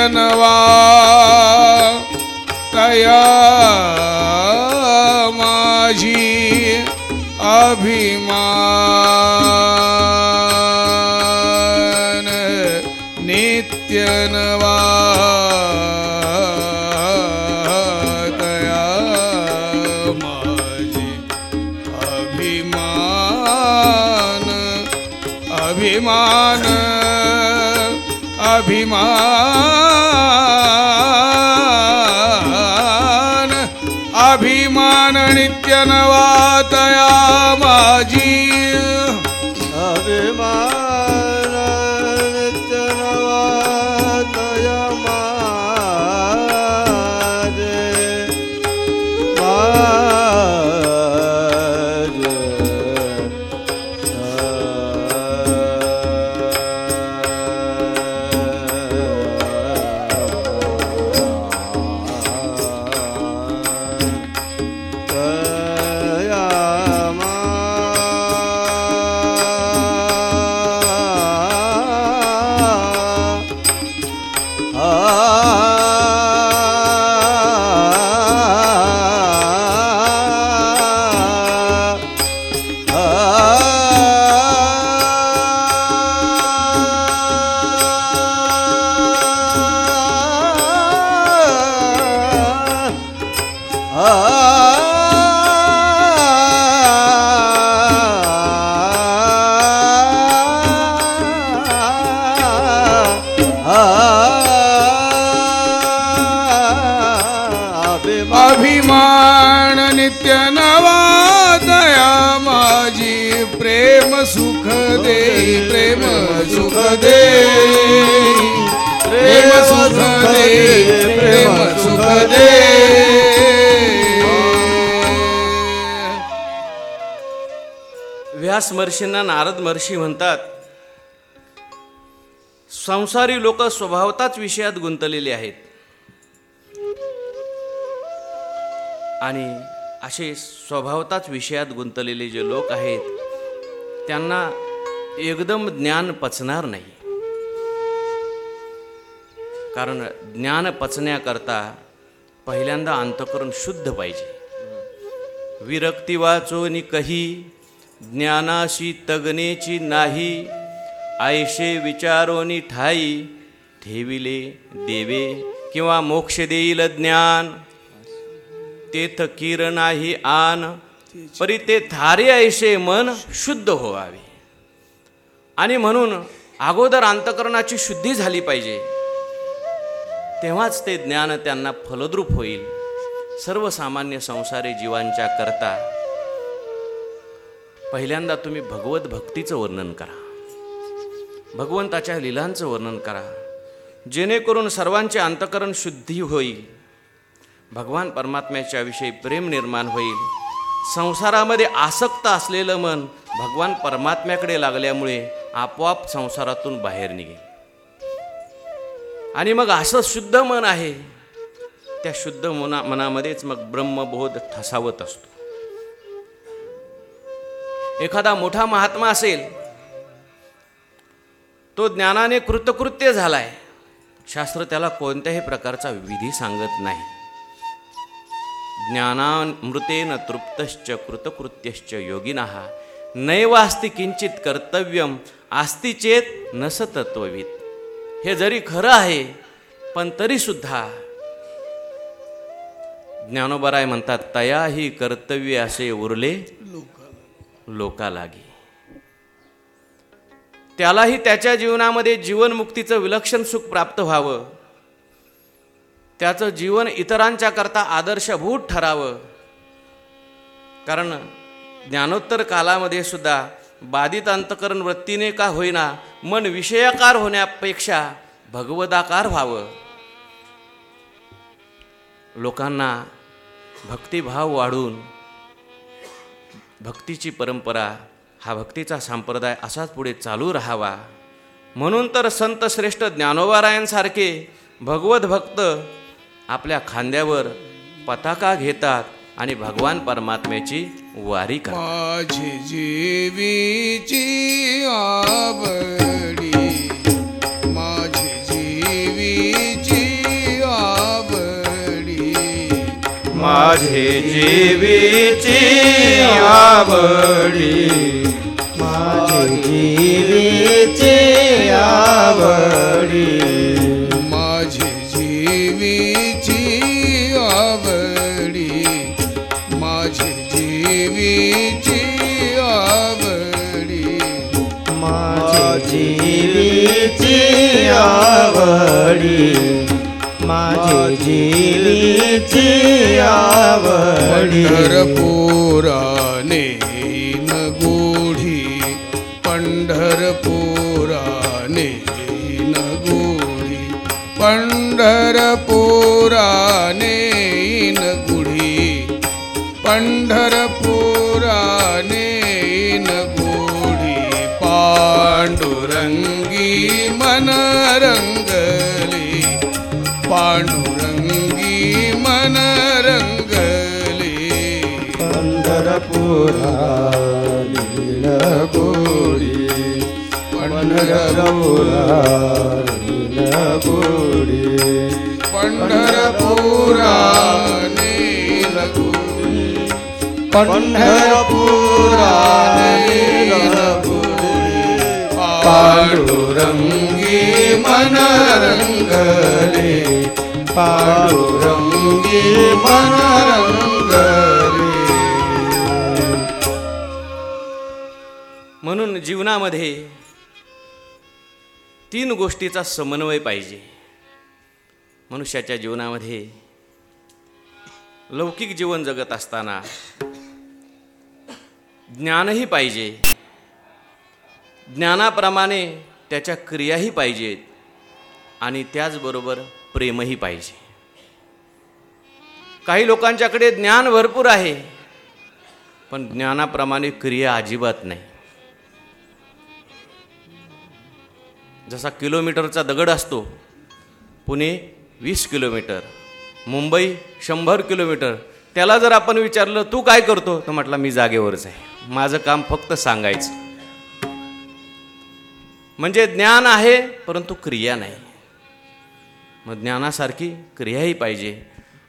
नित्य Vamos! सुख दे प्रेम सुख दे प्रेम सुख दे प्रेम सुख दे व्यास महर्षींना नारद महर्षी म्हणतात संसारी लोक स्वभावताच विषयात गुंतलेले आहेत. आणि असे स्वभावताच विषयात गुंतलेले जे लोक आहेत त्यांना एकदम ज्ञान पचणार नाही. कारण ज्ञान पचण्याकरता पहिल्यांदा अंतकरण शुद्ध पाहिजे. विरक्ती वाचोनी कही ज्ञानाशी तगनेची नाही आयशे विचारोनी ठाई ठेविले देवे किंवा मोक्ष देईल ज्ञान. तेथ किर नाही आन परी ते थारे आयशे मन शुद्ध व्हावे आणि म्हणून अगोदर अंतकरणाची शुद्धी झाली पाहिजे. तेव्हाच ते ज्ञान त्यांना फलद्रूप होईल. सर्वसामान्य संसारी जीवांच्या करता पहिल्यांदा तुम्ही भगवत भक्तीचं वर्णन करा. भगवंताच्या लिलांचं वर्णन करा. जेणेकरून सर्वांचे अंतकरण शुद्धी होईल. भगवान परमात्म्याच्या विषयी प्रेम निर्माण होईल. संसारामध्ये आसक्त असलेलं मन भगवान परमात्म्याकडे लागल्यामुळे आपोआप संसारातून बाहेर निघेल. आणि मग असं शुद्ध मन आहे त्या शुद्ध मना मनामध्येच मग ब्रह्मबोध ठसावत असतो. एखादा मोठा महात्मा असेल तो ज्ञानाने कृतकृत्य झालाय. शास्त्र त्याला कोणत्याही प्रकारचा विधी सांगत नाही. ज्ञानामृतेन तृप्तश्च कृतकृत्यश्च योगिनः नैवास्ति किंचित कर्तव्यम आस्ती चेत नसतत्ववित हे जरी खरं आहे पण तरीसुद्धा ज्ञानोबराय म्हणतात तया ही कर्तव्य असे उरले लोकालागी. त्यालाही त्याच्या जीवनामध्ये जीवनमुक्तीचं विलक्षण सुख प्राप्त व्हावं. त्याचं जीवन इतरांच्या करता आदर्शभूत ठरावं. कारण ज्ञानोत्तर कालामध्ये सुद्धा बाधित अंतकरण वृत्तीने का होईना मन विषयाकार होण्यापेक्षा भगवदाकार व्हावं. लोकांना भक्तिभाव वाढून भक्तीची परंपरा हा भक्तीचा संप्रदाय असाच पुढे चालू राहावा. म्हणून तर संत श्रेष्ठ ज्ञानोबारायांसारखे भगवत भक्त आपल्या खांद्यावर पताका घेतात आणि भगवान परमात्म्याची वारी करतात माझी जीवीची आवडी माझी जीवीची आवडी माझे जीवीची आवडी माझे जीवीची आवडी माझे जीवीची आवडी पंढरपुराने न गुढी पंढरपुराने न गुढी पंढरपुराने पंढरपुरा गोडी पंढरपुरा गोडी पंढरपुरा नीलगुडी पंढरपुरा पांडुरंगी मन रंगले पांडुरंगी मन रंग जीवनामध्ये तीन गोष्टीचा समन्वय पाहिजे. मनुष्याच्या जीवनामध्ये लौकिक जीवन जगत असताना ज्ञानही पाहिजे. ज्ञानाप्रमाणे त्याच्या क्रियाही पाहिजेत आणि त्याचबरोबर प्रेमही पाहिजे. काही लोकांच्याकडे ज्ञान भरपूर आहे पण ज्ञानाप्रमाणे क्रिया अजिबात नाही. जसा किलोमीटरचा दगड असतो पुणे वीस किलोमीटर मुंबई शंभर किलोमीटर त्याला जर आपण विचारलं तू काय करतो? तर म्हटलं मी जागेवरच आहे. माझं काम फक्त सांगायचं. म्हणजे ज्ञान आहे परंतु क्रिया नाही. मग ज्ञानासारखी क्रियाही पाहिजे.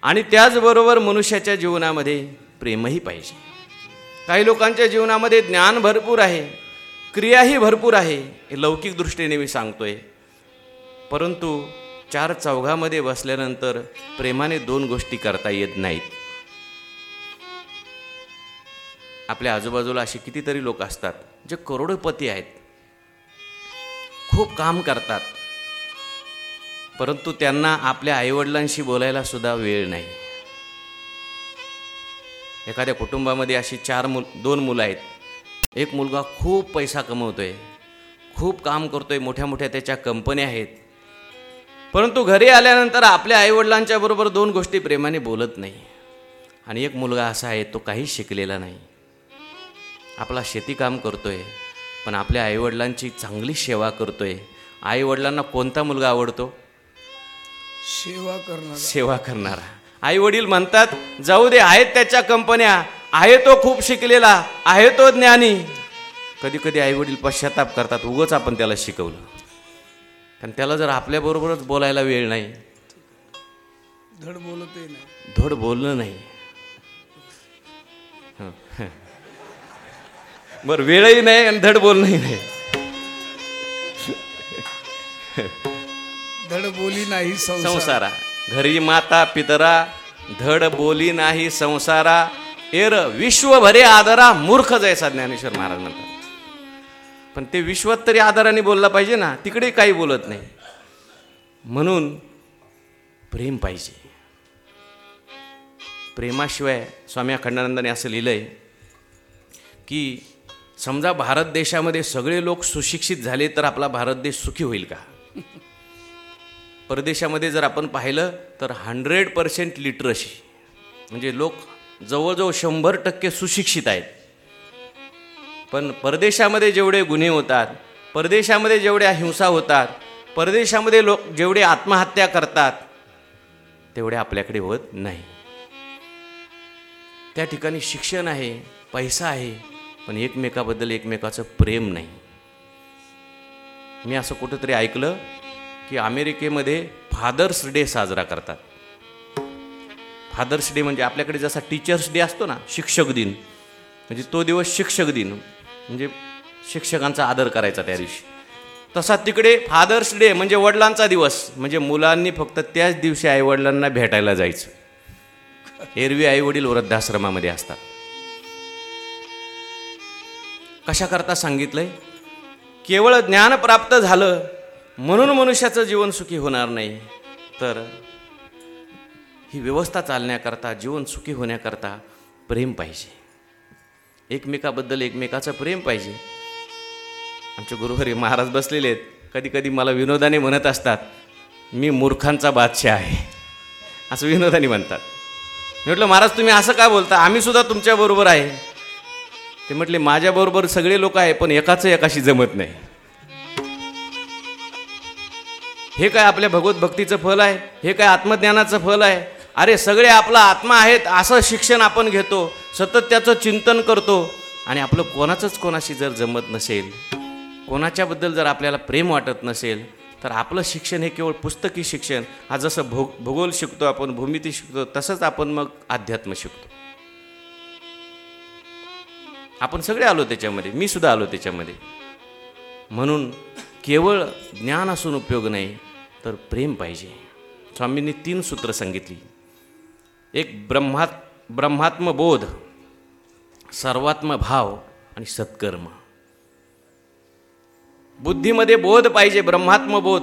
आणि त्याचबरोबर मनुष्याच्या जीवनामध्ये प्रेमही पाहिजे. काही लोकांच्या जीवनामध्ये ज्ञान भरपूर आहे. क्रियाही भरपूर आहे हे लौकिक दृष्टीने मी सांगतोय. परंतु चार चौघामध्ये बसल्यानंतर प्रेमाने दोन गोष्टी करता येत नाहीत. आपल्या आजूबाजूला असे कितीतरी लोक असतात जे करोडोपती आहेत. खूप काम करतात. परंतु त्यांना आपल्या आईवडिलांशी बोलायला सुद्धा वेळ नाही. एखाद्या कुटुंबामध्ये अशी चार मुल दोन मुलं आहेत. एक मुलगा खूप पैसा कमवतोय खूप काम करतोय मोठ्या मोठ्या त्याच्या कंपन्या आहेत. परंतु घरी आल्यानंतर आपल्या आईवडिलांच्या बरोबर दोन गोष्टी प्रेमाने बोलत नाही. आणि एक मुलगा असा आहे तो काहीच शिकलेला नाही. आपला शेतीकाम करतोय पण आपल्या आईवडिलांची चांगली सेवा करतोय. आईवडिलांना कोणता मुलगा आवडतो? सेवा करणार. सेवा करणारा. आई वडील म्हणतात जाऊ दे आहेत त्याच्या कंपन्या आहे तो खूप शिकलेला आहे तो ज्ञानी. कधी कधी आई वडील पश्चाताप करतात उगच आपण त्याला शिकवलं. कारण त्याला जर आपल्याबरोबरच बोलायला वेळ नाही. धड बोलतही नाही. धड बोलणं नाही. बरं वेळही नाही आणि धड बोलणंही नाही. धड बोली नाही संसारा. घरी माता पितरा धड बोली नाही संसारा. एर विश्वभरे आदरा मूर्ख जायचा ज्ञानेश्वर महाराज म्हणतात. पण ते विश्वात तरी आदराने बोलला पाहिजे ना तिकडे काही बोलत नाही. म्हणून प्रेम पाहिजे. प्रेमाशिवाय स्वामी अखंडानंदाने असं लिहिलंय की समजा भारत देशामध्ये सगळे लोक सुशिक्षित झाले तर आपला भारत देश सुखी होईल का? परदेशामध्ये जर आपण पाहिलं तर हंड्रेड पर्सेंट लिटरसी म्हणजे लोक जवळजवळ शंभर टक्के सुशिक्षित आहेत. पण परदेशामध्ये जेवढे गुन्हे होतात परदेशामध्ये जेवढ्या हिंसा होतात परदेशामध्ये लोक जेवढे आत्महत्या करतात तेवढे आपल्याकडे होत नाही. त्या ठिकाणी शिक्षण आहे पैसा आहे पण एकमेकाबद्दल एकमेकाचं प्रेम नाही. मी असं कुठंतरी ऐकलं की अमेरिकेमध्ये फादर्स डे साजरा करतात. फादर्स डे म्हणजे आपल्याकडे जसा टीचर्स डे असतो ना शिक्षक दिन. म्हणजे तो दिवस शिक्षक दिन. म्हणजे शिक्षकांचा आदर करायचा त्या दिवशी. तसा तिकडे फादर्स डे म्हणजे वडिलांचा दिवस. म्हणजे मुलांनी फक्त त्याच दिवशी आईवडिलांना भेटायला जायचं. एरवी आईवडील वृद्धाश्रमामध्ये असतात. कशाकरता सांगितलंय? केवळ ज्ञान प्राप्त झालं म्हणून मनुष्याचं जीवन सुखी होणार नाही. तर ही व्यवस्था चालण्याकरता जीवन सुखी होण्याकरता प्रेम पाहिजे. एकमेकाबद्दल एकमेकाचं प्रेम पाहिजे. आमचे गुरुहरी महाराज बसलेले आहेत. कधी कधी मला विनोदाने म्हणत असतात मी मूर्खांचा बादशाह आहे. असं विनोदाने म्हणतात. मी म्हटलं महाराज तुम्ही असं का बोलता? आम्ही सुद्धा तुमच्याबरोबर आहे. ते म्हटले माझ्याबरोबर सगळे लोक आहे पण एकाचं एकाशी जमत नाही. हे काय आपल्या भगवत भक्तीचं फल आहे? हे काय आत्मज्ञानाचं फल आहे? अरे सगळे आपला आत्मा आहेत असं शिक्षण आपण घेतो सतत त्याचं चिंतन करतो. आणि आपलं कोणाचंच कोणाशी जर जमत नसेल कोणाच्याबद्दल जर आपल्याला प्रेम वाटत नसेल तर आपलं शिक्षण हे केवळ पुस्तकी शिक्षण. हा जसं भू भूगोल शिकतो आपण भूमिती शिकतो तसंच आपण मग अध्यात्म शिकतो. आपण सगळे आलो त्याच्यामध्ये मी सुद्धा आलो त्याच्यामध्ये. म्हणून केवळ ज्ञान असून उपयोग नाही तर प्रेम पाहिजे. स्वामींनी तीन सूत्र सांगितली. एक ब्रह्मात ब्रह्मात्मबोध सर्वात्मभाव आणि सत्कर्म. बुद्धीमध्ये बोध पाहिजे ब्रह्मात्मबोध.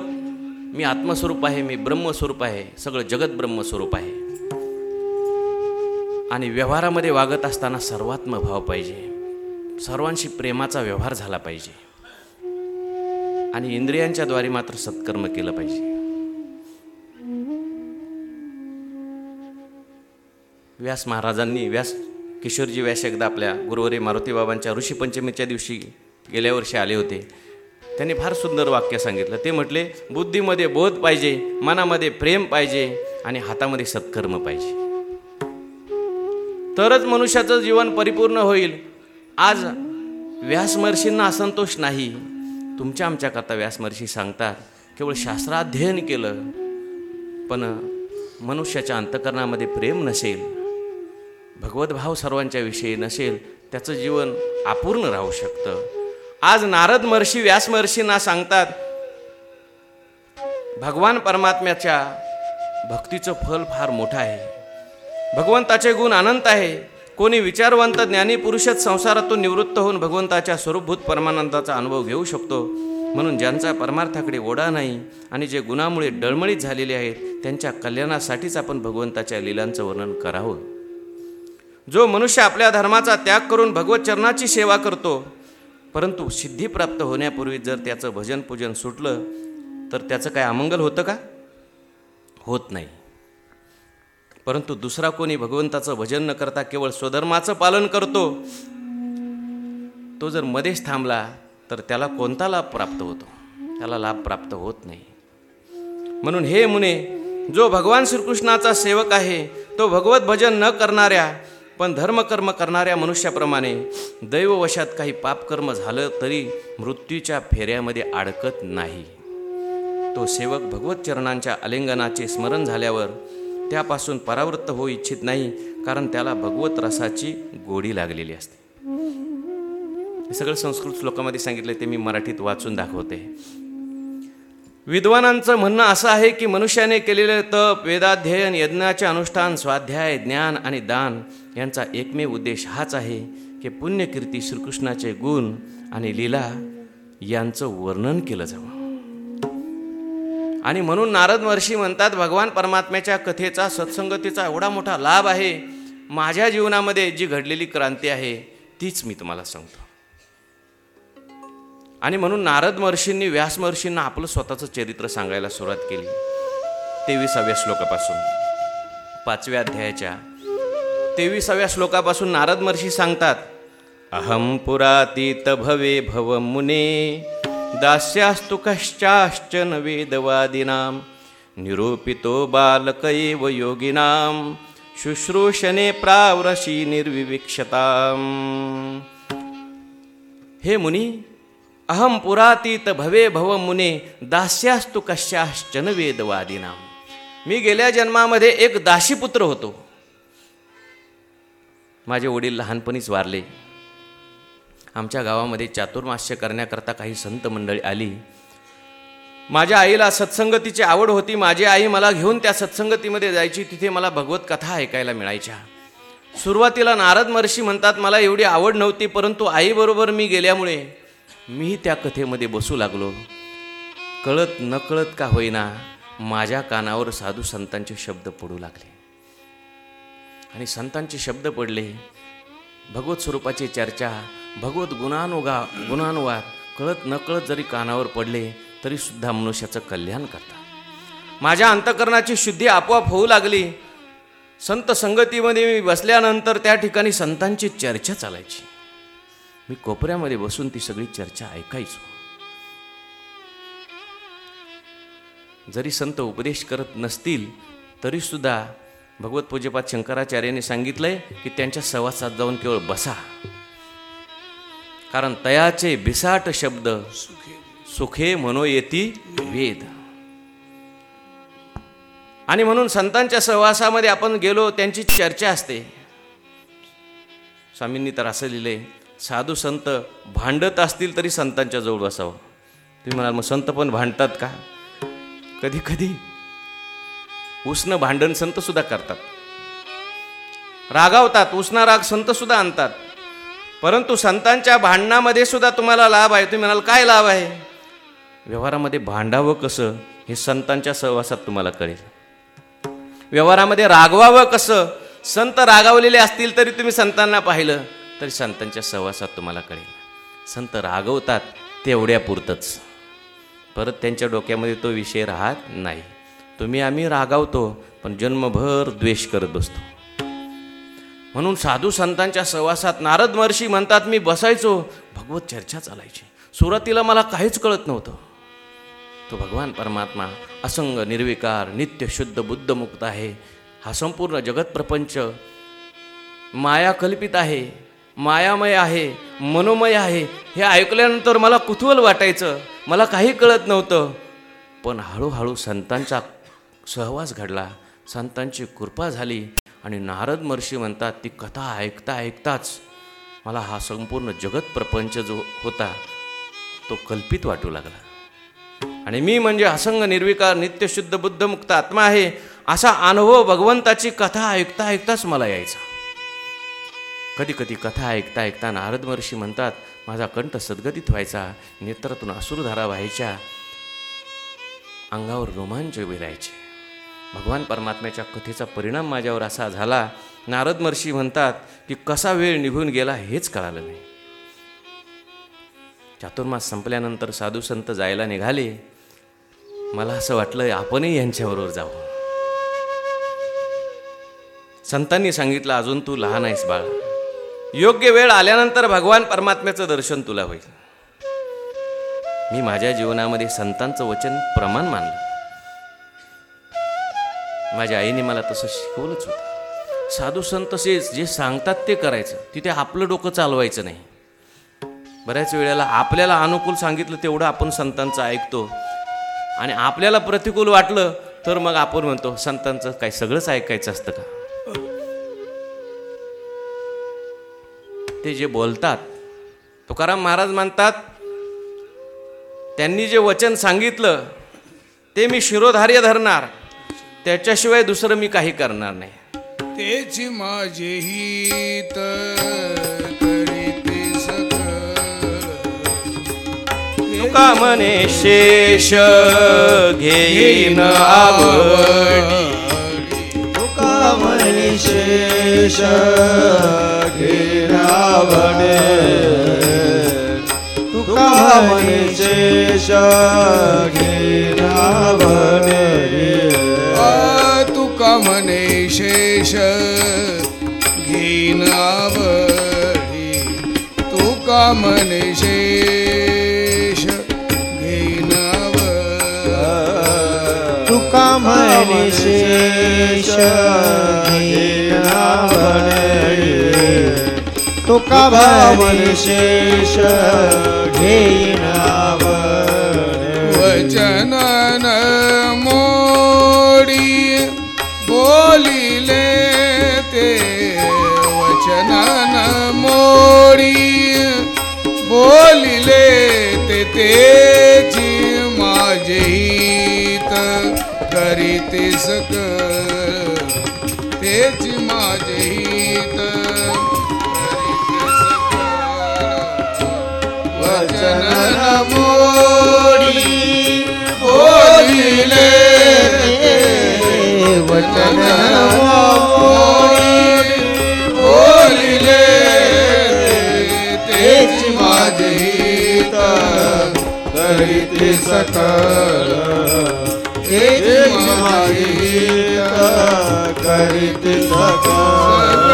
मी आत्मस्वरूप आहे मी ब्रह्मस्वरूप आहे सगळं जगत ब्रह्मस्वरूप आहे. आणि व्यवहारामध्ये वागत असताना सर्वात्म भाव पाहिजे. सर्वांशी प्रेमाचा व्यवहार झाला पाहिजे. आणि इंद्रियांच्या द्वारे मात्र सत्कर्म केलं पाहिजे. व्यास महाराजांनी व्यास किशोरजी व्यास एकदा आपल्या गुरुवारी मारुती बाबांच्या ऋषीपंचमीच्या दिवशी गेल्या वर्षी आले होते. त्यांनी फार सुंदर वाक्य सांगितलं. ते म्हटले बुद्धीमध्ये बोध पाहिजे मनामध्ये प्रेम पाहिजे आणि हातामध्ये सत्कर्म पाहिजे. तरच मनुष्याचं जीवन परिपूर्ण होईल. आज व्यासमहर्षींना असंतोष नाही. तुमच्या आमच्याकरता व्यासमहर्षी सांगतात केवळ शास्त्राध्ययन केलं पण मनुष्याच्या अंतकरणामध्ये प्रेम नसेल. भगवतभाव सर्वांच्या विषयी नसेल त्याचं जीवन अपूर्ण राहू शकतं. आज नारद महर्षी व्यास महर्षींना सांगतात भगवान परमात्म्याच्या भक्तीचं फल फार मोठं आहे. भगवंताचे गुण अनंत आहे. कोणी विचारवंत ज्ञानी पुरुषच संसारातून निवृत्त होऊन भगवंताच्या स्वरूपभूत परमानंदाचा अनुभव घेऊ शकतो. म्हणून ज्यांचा परमार्थाकडे ओढा नाही आणि जे गुणामुळे डळमळीत झालेले आहेत त्यांच्या कल्याणासाठीच आपण भगवंताच्या लिलांचं वर्णन करावं. जो मनुष्य आपल्या धर्माचा त्याग करून भगवत चरणाची सेवा करतो परंतु सिद्धी प्राप्त होण्यापूर्वी जर त्याचं भजन पूजन सुटलं तर त्याचं काय अमंगल होतं का? होत नाही. परंतु दुसरा कोणी भगवंताचं भजन न करता केवळ स्वधर्माचं पालन करतो तो जर मध्येच थांबला तर त्याला कोणता लाभ प्राप्त होतो? त्याला लाभ प्राप्त होत नाही. म्हणून हे मुने जो भगवान श्रीकृष्णाचा सेवक आहे तो भगवत भजन न करणाऱ्या पण धर्मकर्म करणाऱ्या मनुष्याप्रमाणे दैववशात काही पापकर्म झालं तरी मृत्यूच्या फेऱ्यामध्ये अडकत नाही. तो सेवक भगवत चरणांच्या आलिंगनाचे स्मरण झाल्यावर त्यापासून परावृत्त होऊ इच्छित नाही कारण त्याला भगवत रसाची गोडी लागलेली असते. हे सगळं संस्कृत श्लोकामध्ये सांगितलं ते मी मराठीत वाचून दाखवते. विद्वानांचं म्हणणं असं आहे की मनुष्याने केलेले तप वेदाध्ययन यज्ञाचे अनुष्ठान स्वाध्याय ज्ञान आणि दान यांचा एकमेव उद्देश हाच आहे की पुण्यकीर्ती श्रीकृष्णाचे गुण आणि लीला यांचं वर्णन केलं जावं. आणि म्हणून नारद महर्षी म्हणतात भगवान परमात्म्याच्या कथेचा सत्संगतीचा एवढा मोठा लाभ आहे. माझ्या जीवनामध्ये जी घडलेली क्रांती आहे तीच मी तुम्हाला सांगतो. आणि म्हणून नारद महर्षींनी व्यास महर्षींना आपलं स्वतःचं चरित्र सांगायला सुरुवात केली. तेविसाव्या श्लोकापासून पाचव्या अध्यायाच्या तेविसाव्या श्लोकापासून नारद महर्षी सांगतात अहम पुरातीत भवे भव मुने दास्यास्तु कश्चाश्चन वेदवादिनां निरूपितो बालकैव योगिनां शुश्रूषणे प्रावरशी निर्विविक्षताम्. हे मुनी अहम पुरातीत भवे भव मुने दास्यास्तु कश्चाश्चन वेदवादिनाम मी गेल्या जन्मामध्ये एक दाशीपुत्र होतो. माझे वडील लहानपणीच वारले. आमच्या गावामध्ये चातुर्मास्य करण्याकरता काही संत मंडळी आली. माझ्या आईला सत्संगतीची आवड होती. माझी आई मला घेऊन त्या सत्संगतीमध्ये जायची. तिथे मला भगवत कथा ऐकायला मिळायच्या. सुरुवातीला नारद महर्षी म्हणतात मला एवढी आवड नव्हती परंतु आईबरोबर मी गेल्यामुळे मी त्या कथेमध्ये बसू लागलो. कळत नकळत का होईना माझ्या कानावर साधू संतांचे शब्द पडू लागले. आणि संतांचे शब्द पडले. भगवत स्वरूपाची चर्चा भगवत गुणानुगा गुणानुवाद कळत नकळत जरी कानावर पडले तरीसुद्धा मनुष्याचं कल्याण करतात. माझ्या अंतकरणाची शुद्धी आपोआप होऊ लागली. संत संगतीमध्ये मी बसल्यानंतर त्या ठिकाणी संतांची चर्चा चालायची. मी कोपऱ्यामध्ये बसून ती सगळी चर्चा ऐकायचो. जरी संत उपदेश करत नसतील तरीसुद्धा भगवत पूज्यपात शंकराचार्यांनी सांगितलंय की त्यांच्या सहवासात जाऊन केवळ बसा. कारण तयाचे बिसाट शब्द सुखे म्हणो येती वेद. आणि म्हणून संतांच्या सहवासामध्ये आपण गेलो त्यांची चर्चा असते. स्वामींनी तर असं लिहिलंय साधू संत भांडत असतील तरी संतांच्या जवळ बसावं. तुम्ही म्हणाल मग संत पण भांडतात का? कधी कधी उष्ण भांडण संत सुद्धा करतात. रागावतात उष्ण राग संत सुद्धा आणतात. परंतु संतांच्या भांडणामध्ये सुद्धा तुम्हाला लाभ आहे. तुम्ही म्हणाल काय लाभ आहे? व्यवहारामध्ये भांडावं कसं हे संतांच्या सहवासात तुम्हाला कळेल. व्यवहारामध्ये रागवावं कसं संत रागावलेले असतील तरी तुम्ही संतांना पाहिलं तरी संतांच्या सहवासात तुम्हाला कळेल. संत रागवतात तेवढ्यापुरतंच. परत त्यांच्या डोक्यामध्ये तो विषय राहत नाही. तुम्ही आम्ही रागावतो पण जन्मभर द्वेष करत बसतो. म्हणून साधू संतांच्या सहवासात नारद महर्षी म्हणतात मी बसायचो भगवत चर्चा चालायची. सुरुवातीला मला काहीच कळत नव्हतं. तो भगवान परमात्मा असंग निर्विकार नित्य शुद्ध बुद्ध मुक्त आहे. हा संपूर्ण जगत प्रपंच माया कल्पित आहे मायामय आहे मनोमय आहे. हे ऐकल्यानंतर मला कुतूहल वाटायचं. मला काही कळत नव्हतं. पण हळूहळू संतांचा सहवास घडला. संतांची कृपा झाली आणि नारद महर्षी म्हणतात ती कथा ऐकता ऐकताच मला हा संपूर्ण जगत प्रपंच जो होता तो कल्पित वाटू लागला. आणि मी म्हणजे असंग निर्विकार नित्यशुद्ध बुद्धमुक्त आत्मा आहे असा अनुभव भगवंताची कथा ऐकता ऐकताच मला यायचा. कधी कधी कथा ऐकता ऐकता नारद महर्षी म्हणतात माझा कंठ सद्गतीत व्हायचा नेत्रातून असुरधारा व्हायच्या अंगावर रोमांच विरायचे. भगवान परमात्म्याच्या कथेचा परिणाम माझ्यावर असा झाला नारद महर्षी म्हणतात की कसा वेळ निघून गेला हेच कळालं नाही. चातुर्मास संपल्यानंतर साधू संत जायला निघाले. मला असं वाटलं आपणही यांच्याबरोबर जावं. संतांनी सांगितलं अजून तू लहान आहेस बाळ. योग्य वेळ आल्यानंतर भगवान परमात्म्याचं दर्शन तुला होईल. मी माझ्या जीवनामध्ये संतांचं वचन प्रमाण मानलं. माझ्या आईने मला तसं शिकवलंच होतं. साधू संत तसेच जे सांगतात ते करायचं. तिथे आपलं डोकं चालवायचं नाही. बऱ्याच वेळेला आपल्याला अनुकूल सांगितलं तेवढं आपण संतांचं ऐकतो. आणि आपल्याला प्रतिकूल वाटलं तर मग आपण म्हणतो संतांचं काय सगळंच ऐकायचं असतं का? ते जे बोलतात तुकाराम महाराज म्हणतात त्यांनी जे वचन सांगितलं ते मी शिरोधार्य धरणार. त्याच्याशिवाय दुसरं मी काही करणार नाही. तेची माझे हित करीते सकळ तुका म्हणे शेष घेईन आवडी. तुका म्हणे शेष घेरावणे तुका म्हणे शेष आ, शेष घेईन आवडी तुका म्हणे शेष घेईन आवडी तुका म्हणे शेष घेरावणे तुका म्हणे शेष घेरावणे वचनन मोडी ते तेची माझे हित करीते सकळ तेच माझे हित वचन सकळ वचनन मोडी बोलिले. वचन बोलिले. तेच माझे करीते तेच माझे हित करीत सकळ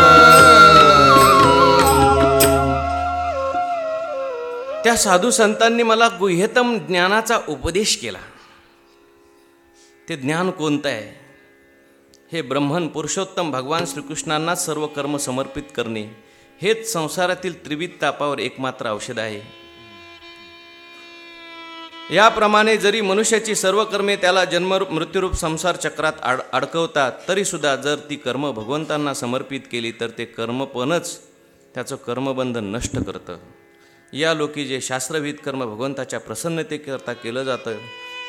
त्या साधू संतांनी मला गुह्यतम ज्ञानाचा उपदेश केला. ते ज्ञान कोणतं आहे? हे ब्रह्मन पुरुषोत्तम भगवान श्रीकृष्णांना सर्व कर्म समर्पित करणे हेच संसारातील त्रिविध तापावर एकमात्र औषध आहे. याप्रमाणे जरी मनुष्याची सर्व कर्मे त्याला जन्म मृत्यूरूप संसार चक्रात आड अडकवतात तरीसुद्धा जर ती कर्म भगवंतांना समर्पित केली तर ते कर्मपणच त्याचं कर्मबंधन नष्ट करतं. या लोकी जे शास्त्रविध कर्म भगवंताच्या प्रसन्नतेकरता केलं जातं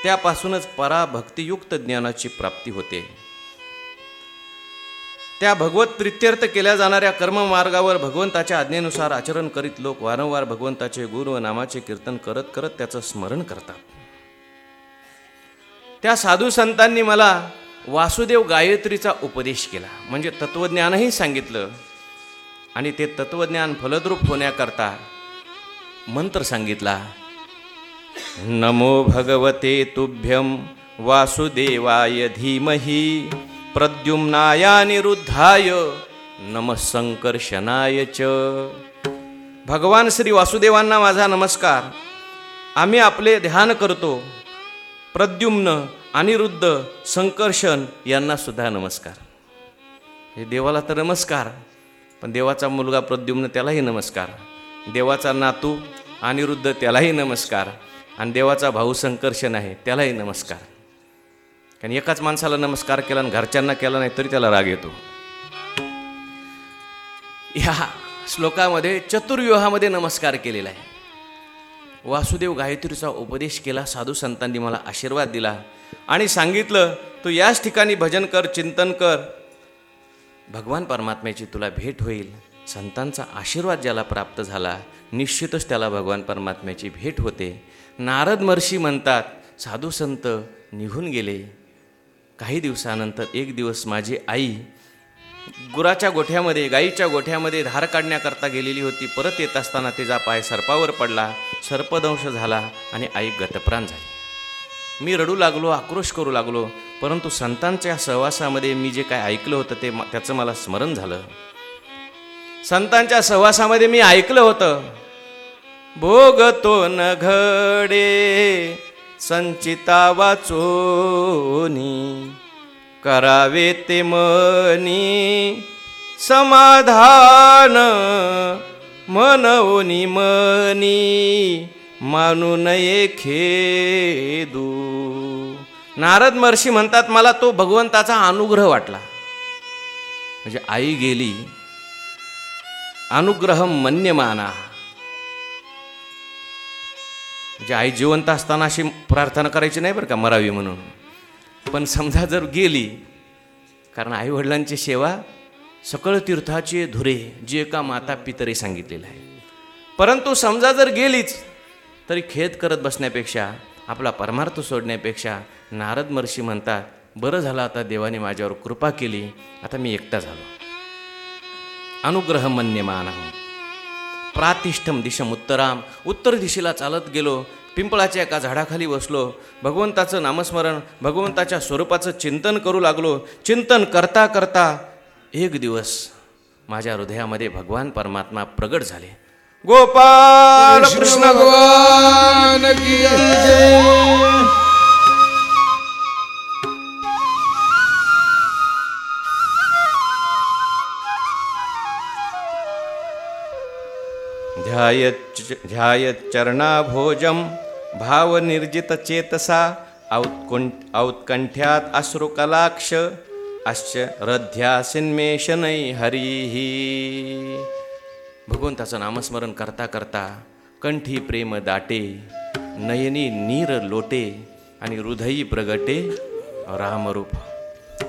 त्यापासूनच पराभक्तियुक्त ज्ञानाची प्राप्ती होते. त्या भगवत प्रित्यर्थ केल्या जाणाऱ्या कर्ममार्गावर भगवंताच्या आज्ञेनुसार आचरण करीत लोक वारंवार भगवंताचे गुण व नामाचे कीर्तन करत करत त्याचं स्मरण करतात. त्या साधू संतांनी मला वासुदेव गायत्रीचा उपदेश केला. म्हणजे तत्त्वज्ञानही सांगितलं आणि ते तत्त्वज्ञान फलद्रूप होण्याकरता मंत्र सांगितला. नमो भगवते तुभ्यम वासुदेवाय धीमही. प्रद्युम्नाय निरुद्धाय नमसंकर्षणाय च. भगवान श्री वासुदेवांना माझा नमस्कार. आम्ही आपले ध्यान करतो. प्रद्युम्न अनिरुद्ध संकर्षण यांना सुद्धा नमस्कार. हे देवाला तर नमस्कार पण देवाचा मुलगा प्रद्युम्न त्यालाही नमस्कार. देवाचा नातू अनिरुद्ध त्यालाही नमस्कार. आणि देवाचा भाऊ संकर्षण आहे त्यालाही नमस्कार. कारण एकाच माणसाला नमस्कार केला आणि घरच्यांना केला नाही तरी त्याला राग येतो. ह्या श्लोकामध्ये चतुर्व्यूहामध्ये नमस्कार केलेला आहे. वासुदेव गायत्रीचा उपदेश केला साधू संतांनी मला आशीर्वाद दिला आणि सांगितलं तू याच ठिकाणी भजन कर चिंतन कर. भगवान परमात्म्याची तुला भेट होईल. संतांचा आशीर्वाद ज्याला प्राप्त झाला निश्चितच त्याला भगवान परमात्म्याची भेट होते. नारद महर्षी म्हणतात साधू संत निघून गेले. काही दिवसानंतर एक दिवस माझी आई गुराच्या गोठ्यामध्ये गाईच्या गोठ्यामध्ये धार काढण्याकरता गेलेली होती. परत येत असताना तिचा पाय सर्पावर पडला. सर्पदंश झाला आणि आई गतप्राण झाली. मी रडू लागलो आक्रोश करू लागलो. परंतु संतांच्या सहवासामध्ये मी जे काय ऐकलं होतं ते त्याचं मला स्मरण झालं. संतांच्या सहवासामध्ये मी ऐकलं होतं. भोगतो न घडे संचिता वाचोनी करावे ते मनी समाधान मनवनी मनी मानू नये खेदू. नारद महर्षी म्हणतात मला तो भगवंताचा अनुग्रह वाटला. म्हणजे आई गेली अनुग्रह मन्यमाना. म्हणजे आई जिवंत असताना अशी प्रार्थना करायची नाही बरं का मरावी म्हणून. पण समजा जर गेली कारण आईवडिलांची सेवा सकळ तीर्थाचे धुरे जे एका माता पितरे सांगितलेलं आहे. परंतु समजा जर गेलीच तरी खेद करत बसण्यापेक्षा आपला परमार्थ सोडण्यापेक्षा नारद महर्षी म्हणतात बरं झालं आता देवाने माझ्यावर कृपा केली आता मी एकटा झालो. अनुग्रह मन्यमान प्रातिष्ठम दिशम उत्तराम. उत्तर दिशेला चालत गेलो. पिंपळाच्या एका झाडाखाली बसलो. भगवंताचं नामस्मरण भगवंताच्या स्वरूपाचं चिंतन करू लागलो. चिंतन करता करता एक दिवस माझ्या हृदयामध्ये भगवान परमात्मा प्रगट झाले. गोपाल कृष्ण कृष्ण भगवान ध्यायच्चरणाभोजं भावनिर्जितचेतसा औत्कुण् औत्कण्ठ्यात् अश्रुकलाक्ष अश्च रध्यासिन्मेषनै हरिः। भगवंताचं नामस्मरण करता करता कंठी प्रेम दाटे नयनी नीर लोटे आणि हृदयी प्रगटे रामरूप।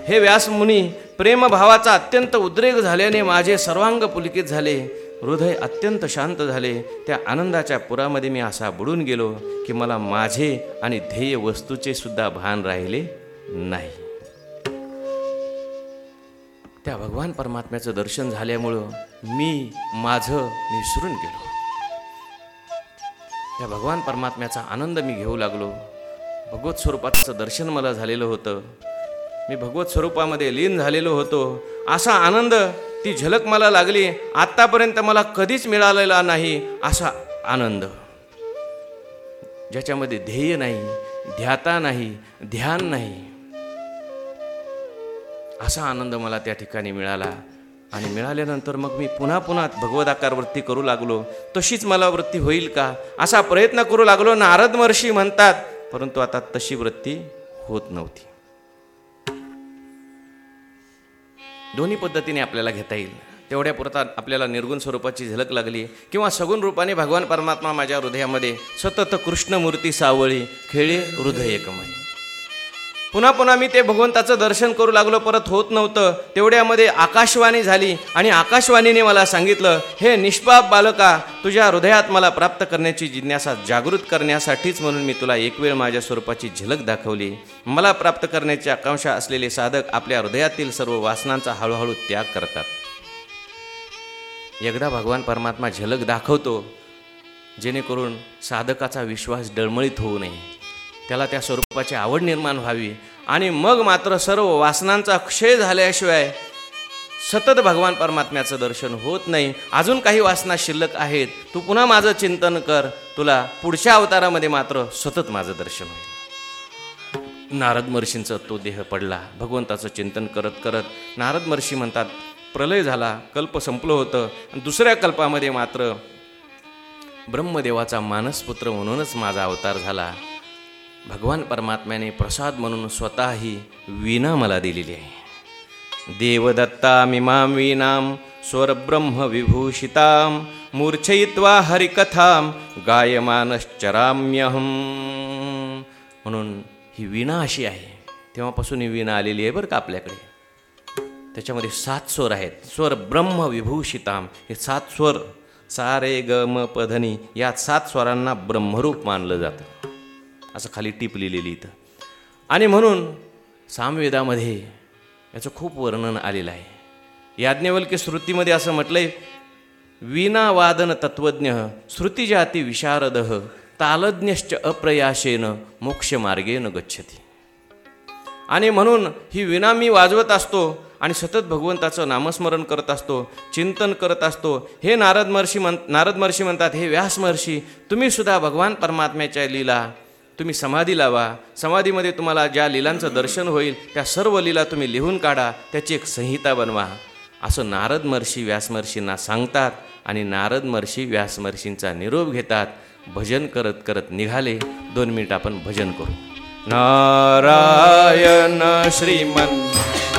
हे व्यासमुनी प्रेमभावाचा अत्यंत उद्रेक झाल्याने माझे सर्वांग पुलकित झाले हृदय अत्यंत शांत झाले. त्या आनंदाच्या पुरामध्ये मी असा बुडून गेलो की मला माझे आणि ध्येय वस्तूचे सुद्धा भान राहिले नाही. त्या भगवान परमात्म्याचं दर्शन झाल्यामुळं मी माझं विसरून गेलो. त्या भगवान परमात्म्याचा आनंद मी घेऊ लागलो. भगवत स्वरूपाचं दर्शन मला झालेलं होतं. मी भगवत स्वरूपामध्ये लीन झालेलो होतो. असा आनंद ती झलक मला लागली आत्तापर्यंत मला कधीच मिळालेला नाही असा आनंद. ज्याच्यामध्ये ध्येय नाही ध्याता नाही ध्यान नाही असा आनंद मला त्या ठिकाणी मिळाला. आणि मिळाल्यानंतर मग मी पुन्हा पुन्हा भगवदाकार वृत्ती करू लागलो. तशीच मला वृत्ती होईल का? असा प्रयत्न करू लागलो. नारद महर्षी म्हणतात परंतु आता तशी वृत्ती होत नव्हती. दोन्ही पद्धतीने आपल्याला घेता येईल. तेवढ्या पुरता आपल्याला निर्गुण स्वरूपाची झलक लागली किंवा सगुण रूपाने भगवान परमात्मा माझ्या हृदयामध्ये सतत कृष्णमूर्ती सावळी खेळे हृदय एकमय पुन्हा पुन्हा मी ते भगवंताचं दर्शन करू लागलो परत होत नव्हतं. तेवढ्यामध्ये आकाशवाणी झाली आणि आकाशवाणीने मला सांगितलं हे निष्पाप बालका तुझ्या हृदयात मला प्राप्त करण्याची जिज्ञासा जागृत करण्यासाठीच म्हणून मी तुला एक वेळ माझ्या स्वरूपाची झलक दाखवली. मला प्राप्त करण्याची आकांक्षा असलेले साधक आपल्या हृदयातील सर्व वासनांचा हळूहळू त्याग करतात. एकदा भगवान परमात्मा झलक दाखवतो जेणेकरून साधकाचा विश्वास डळमळीत होऊ नये. त्याला त्या स्वरूपाची आवड निर्माण व्हावी. आणि मग मात्र सर्व वासनांचा क्षय झाल्याशिवाय सतत भगवान परमात्म्याचं दर्शन होत नाही. अजून काही वासना शिल्लक आहेत. तू पुन्हा माझं चिंतन कर. तुला पुढच्या अवतारामध्ये मात्र सतत माझं दर्शन होईल. नारद महर्षींचा तो देह पडला. भगवंताचं चिंतन करत करत नारद महर्षी म्हणतात प्रलय झाला. कल्प संपलं होतं. आणि दुसऱ्या कल्पामध्ये मात्र ब्रह्मदेवाचा मानसपुत्र म्हणूनच माझा अवतार झाला. भगवान परमात्म्याने प्रसाद म्हणून स्वतःही वीणा मला दिलेली आहे. देवदत्ता मिमां वीणां स्वरब्रह्म विभूषितां मूर्छयित्वा हरिकथां गायमानश्चराम्यहं. म्हणून ही वीणा अशी आहे. तेव्हापासून ही वीणा आलेली आहे बरं का आपल्याकडे. त्याच्यामध्ये सात स्वर आहेत. स्वर ब्रह्म विभूषिताम हे सात स्वर सारे ग म पधनी या सात स्वरांना ब्रह्मरूप मानलं जातं. असं खाली टीप लिहिलेली इथं. आणि म्हणून सामवेदामध्ये याचं खूप वर्णन आलेलं आहे. याज्ञवल्क्य श्रुतीमध्ये असं म्हटलंय वीणावादन तत्वज्ञ श्रुतीजाती विशारद तालज्ञश्च अप्रयाशेन मोक्षमार्गेन गच्छती. आणि म्हणून ही विना मी वाजवत असतो आणि सतत भगवंताचं नामस्मरण करत असतो चिंतन करत असतो हे नारद महर्षी म्हण नारद महर्षी म्हणतात हे व्यास महर्षी तुम्ही सुद्धा भगवान परमात्म्याच्या लीला तुम्ही समाधी लावा. समाधीमध्ये तुम्हाला ज्या लीलांचं दर्शन होईल त्या सर्व लीला तुम्ही लिहून काढा. त्याची एक संहिता बनवा. असं नारद महर्षी व्यासमहर्षींना सांगतात आणि नारद महर्षी व्यासमहर्षींचा निरोप घेतात. भजन करत करत निघाले. दोन मिनिट आपण भजन करू. नारायण श्रीमन